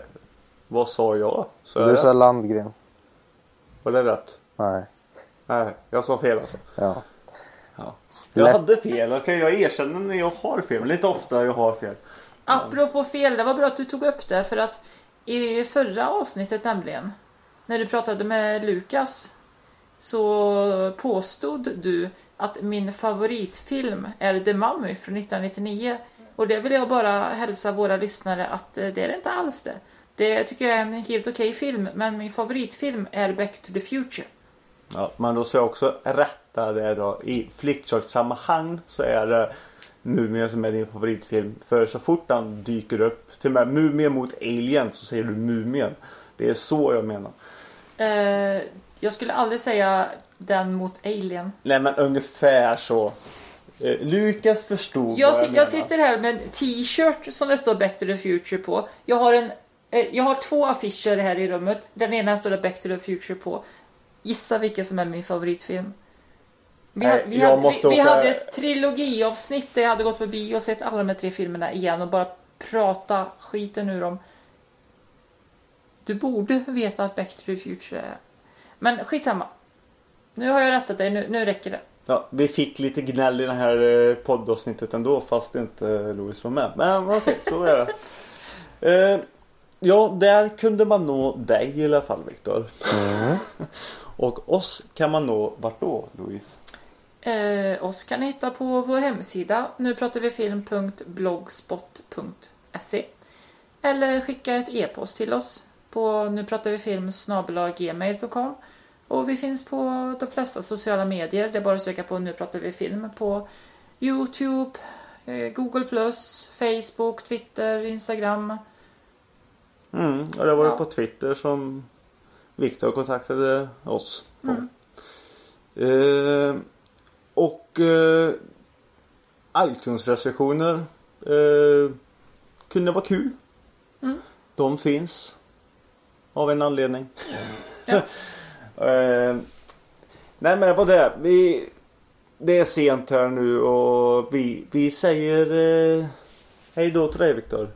Vad sa jag? Så Du jag sa rätt? Landgren. Var det rätt? Nej, Nej, jag sa fel alltså. ja. Ja. Jag Lätt. hade fel. Okej, jag erkänner när jag har fel. Men lite ofta jag har fel. Apropå fel, det var bra att du tog upp det för att i förra avsnittet nämligen när du pratade med Lukas så påstod du att min favoritfilm är The Mummy från 1999. Och det vill jag bara hälsa våra lyssnare att eh, det är det inte alls det. Det tycker jag är en helt okej film, men min favoritfilm är Back to the Future. Ja, men då ska jag också rätta det då. I flickchart-sammanhang så är det Mumien som är din favoritfilm. För så fort han dyker upp, till och med Mumien mot Alien så säger du Mumien. Det är så jag menar. Eh, jag skulle aldrig säga den mot Alien. Nej men ungefär så. Eh, Lukas förstod Jag, vad jag, jag menar. sitter här med en t-shirt som det står Back to the Future på. Jag har, en, eh, jag har två affischer här i rummet. Den ena står det Back to the Future på. Gissa vilken som är min favoritfilm. Vi, Nej, hade, vi, jag hade, måste vi, vi hade ett trilogiavsnitt där jag hade gått på bio och sett alla de här tre filmerna igen och bara prata skiten ur dem. Du borde veta att Back to the Future är... Men skitsamma. Nu har jag rättat dig, nu, nu räcker det. Ja, vi fick lite gnäll i det här eh, poddavsnittet ändå fast inte Louis var med. Men okej, så är det. Eh, ja, där kunde man nå dig i alla fall Viktor. Och oss kan man nå vart då Louise? Eh, oss kan ni hitta på vår hemsida nu pratar vi film.blogspot.se eller skicka ett e-post till oss på nu pratar vi film gmail.com och vi finns på de flesta sociala medier. Det är bara att söka på nu pratar vi film på Youtube, eh, Google+, Facebook, Twitter, Instagram. Mm, och det var ju Ja. på Twitter som Viktor kontaktade oss. På. Mm. Eh, och eh, iTunes-recensioner eh, kunde vara kul. Mm. De finns. Av en anledning. Ja. eh, nej men det var det. Vi, det är sent här nu och vi, vi säger eh, hej då till dig Viktor.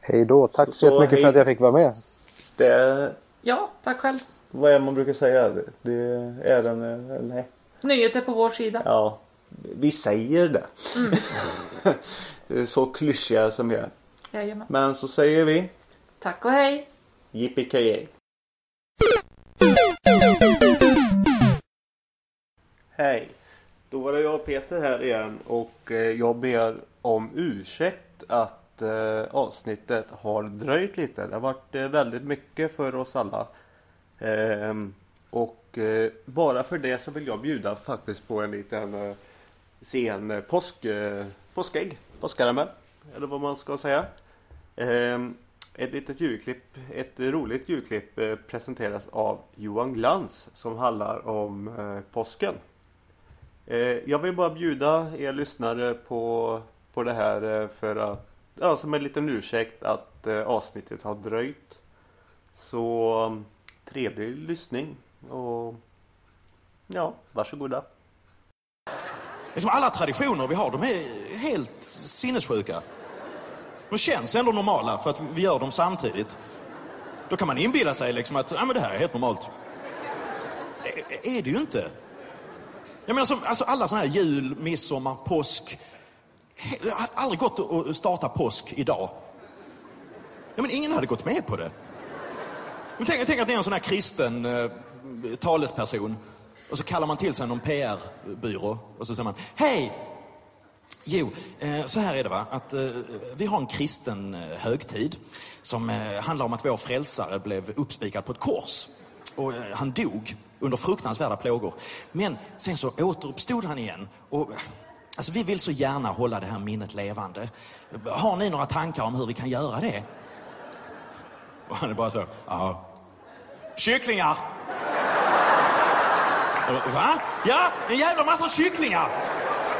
Hej då. Tack Så- så, jättemycket hej. för att jag fick vara med. Det, Ja, tack själv. vad är man brukar säga? Det, det är den, eller Nyheter på vår sida. Ja, vi säger det. är så klyschiga som vi är. Jajamän. Men så säger vi Tack och hej! Yippee Hej! Då var det jag och Peter här igen och eh, jag ber om ursäkt att eh, avsnittet har dröjt lite. Det har varit eh, väldigt mycket för oss alla. Ehm, och eh, bara för det så vill jag bjuda faktiskt på en liten eh, sen eh, påsk, eh, påskägg, påskkaramell eller vad man ska säga. Ehm, ett litet julklipp, ett roligt julklipp eh, presenteras av Johan Glans som handlar om eh, påsken. Jag vill bara bjuda er lyssnare på, på det här för att, ja, som en liten ursäkt att avsnittet har dröjt. Så trevlig lyssning och ja, varsågoda. Liksom alla traditioner vi har, de är helt sinnessjuka. De känns ändå normala för att vi gör dem samtidigt. Då kan man inbilla sig liksom att ja, men det här är helt normalt. Det är det ju inte. Jag menar som, alltså alla sådana här jul, midsommar, påsk. Det har aldrig gått att starta påsk idag. Ja, men ingen hade gått med på det. Men tänk, tänk att ni är en sån här kristen eh, talesperson och så kallar man till sig någon PR-byrå och så säger man Hej! Jo, eh, så här är det va, att eh, vi har en kristen eh, högtid som handlar om att vår frälsare blev uppspikad på ett kors. Och han dog under fruktansvärda plågor. Men sen så återuppstod han igen. Och, alltså, vi vill så gärna hålla det här minnet levande. Har ni några tankar om hur vi kan göra det? Och han är bara så, ja. Kycklingar! Va? Ja, en jävla massa kycklingar.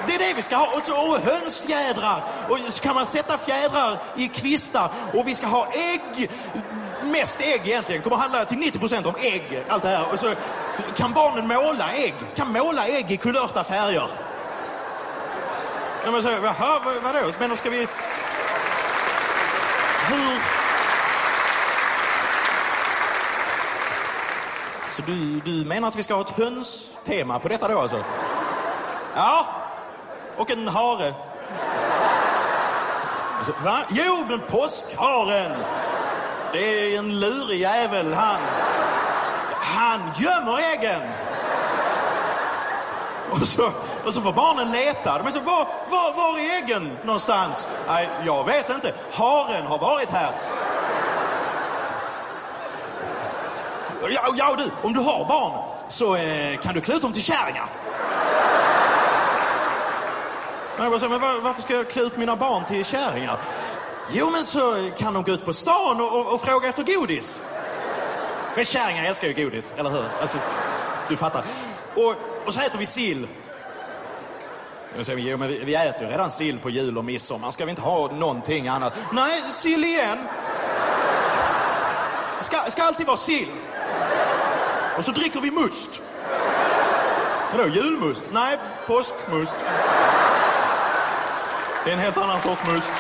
Det är det vi ska ha. Och, så, och hönsfjädrar. Och så kan man sätta fjädrar i kvistar. Och vi ska ha ägg. Mest ägg egentligen. kommer handla till 90% om ägg. Allt det här. Och så kan barnen måla ägg. Kan måla ägg i kulörta färger. Ja, men så, jaha, vadå? Men då ska vi... Hur... Så du, du menar att vi ska ha ett hönstema på detta då alltså? Ja, och en hare. Alltså, va? Jo, men påskharen. Det är en lurig jävel han. Han gömmer äggen. Och så, och så får barnen leta. De är så, var, var, var är äggen någonstans? Nej, jag vet inte. Haren har varit här. Ja, ja du, om du har barn så eh, kan du klä ut dem till kärringar. Men jag bara så, men var, varför ska jag klä ut mina barn till kärringar? Jo, men så kan de gå ut på stan och, och, och fråga efter godis. Men kärringar älskar ju godis, eller hur? Alltså, du fattar. Och, och så äter vi sill. Jag säger, jo, men vi, vi äter ju redan sill på jul och midsommar. Ska vi inte ha någonting annat? Nej, sill igen. Ska, ska alltid vara sill. Och så dricker vi must. Vadå, julmust? Nej, påskmust. Det är en helt annan sorts must.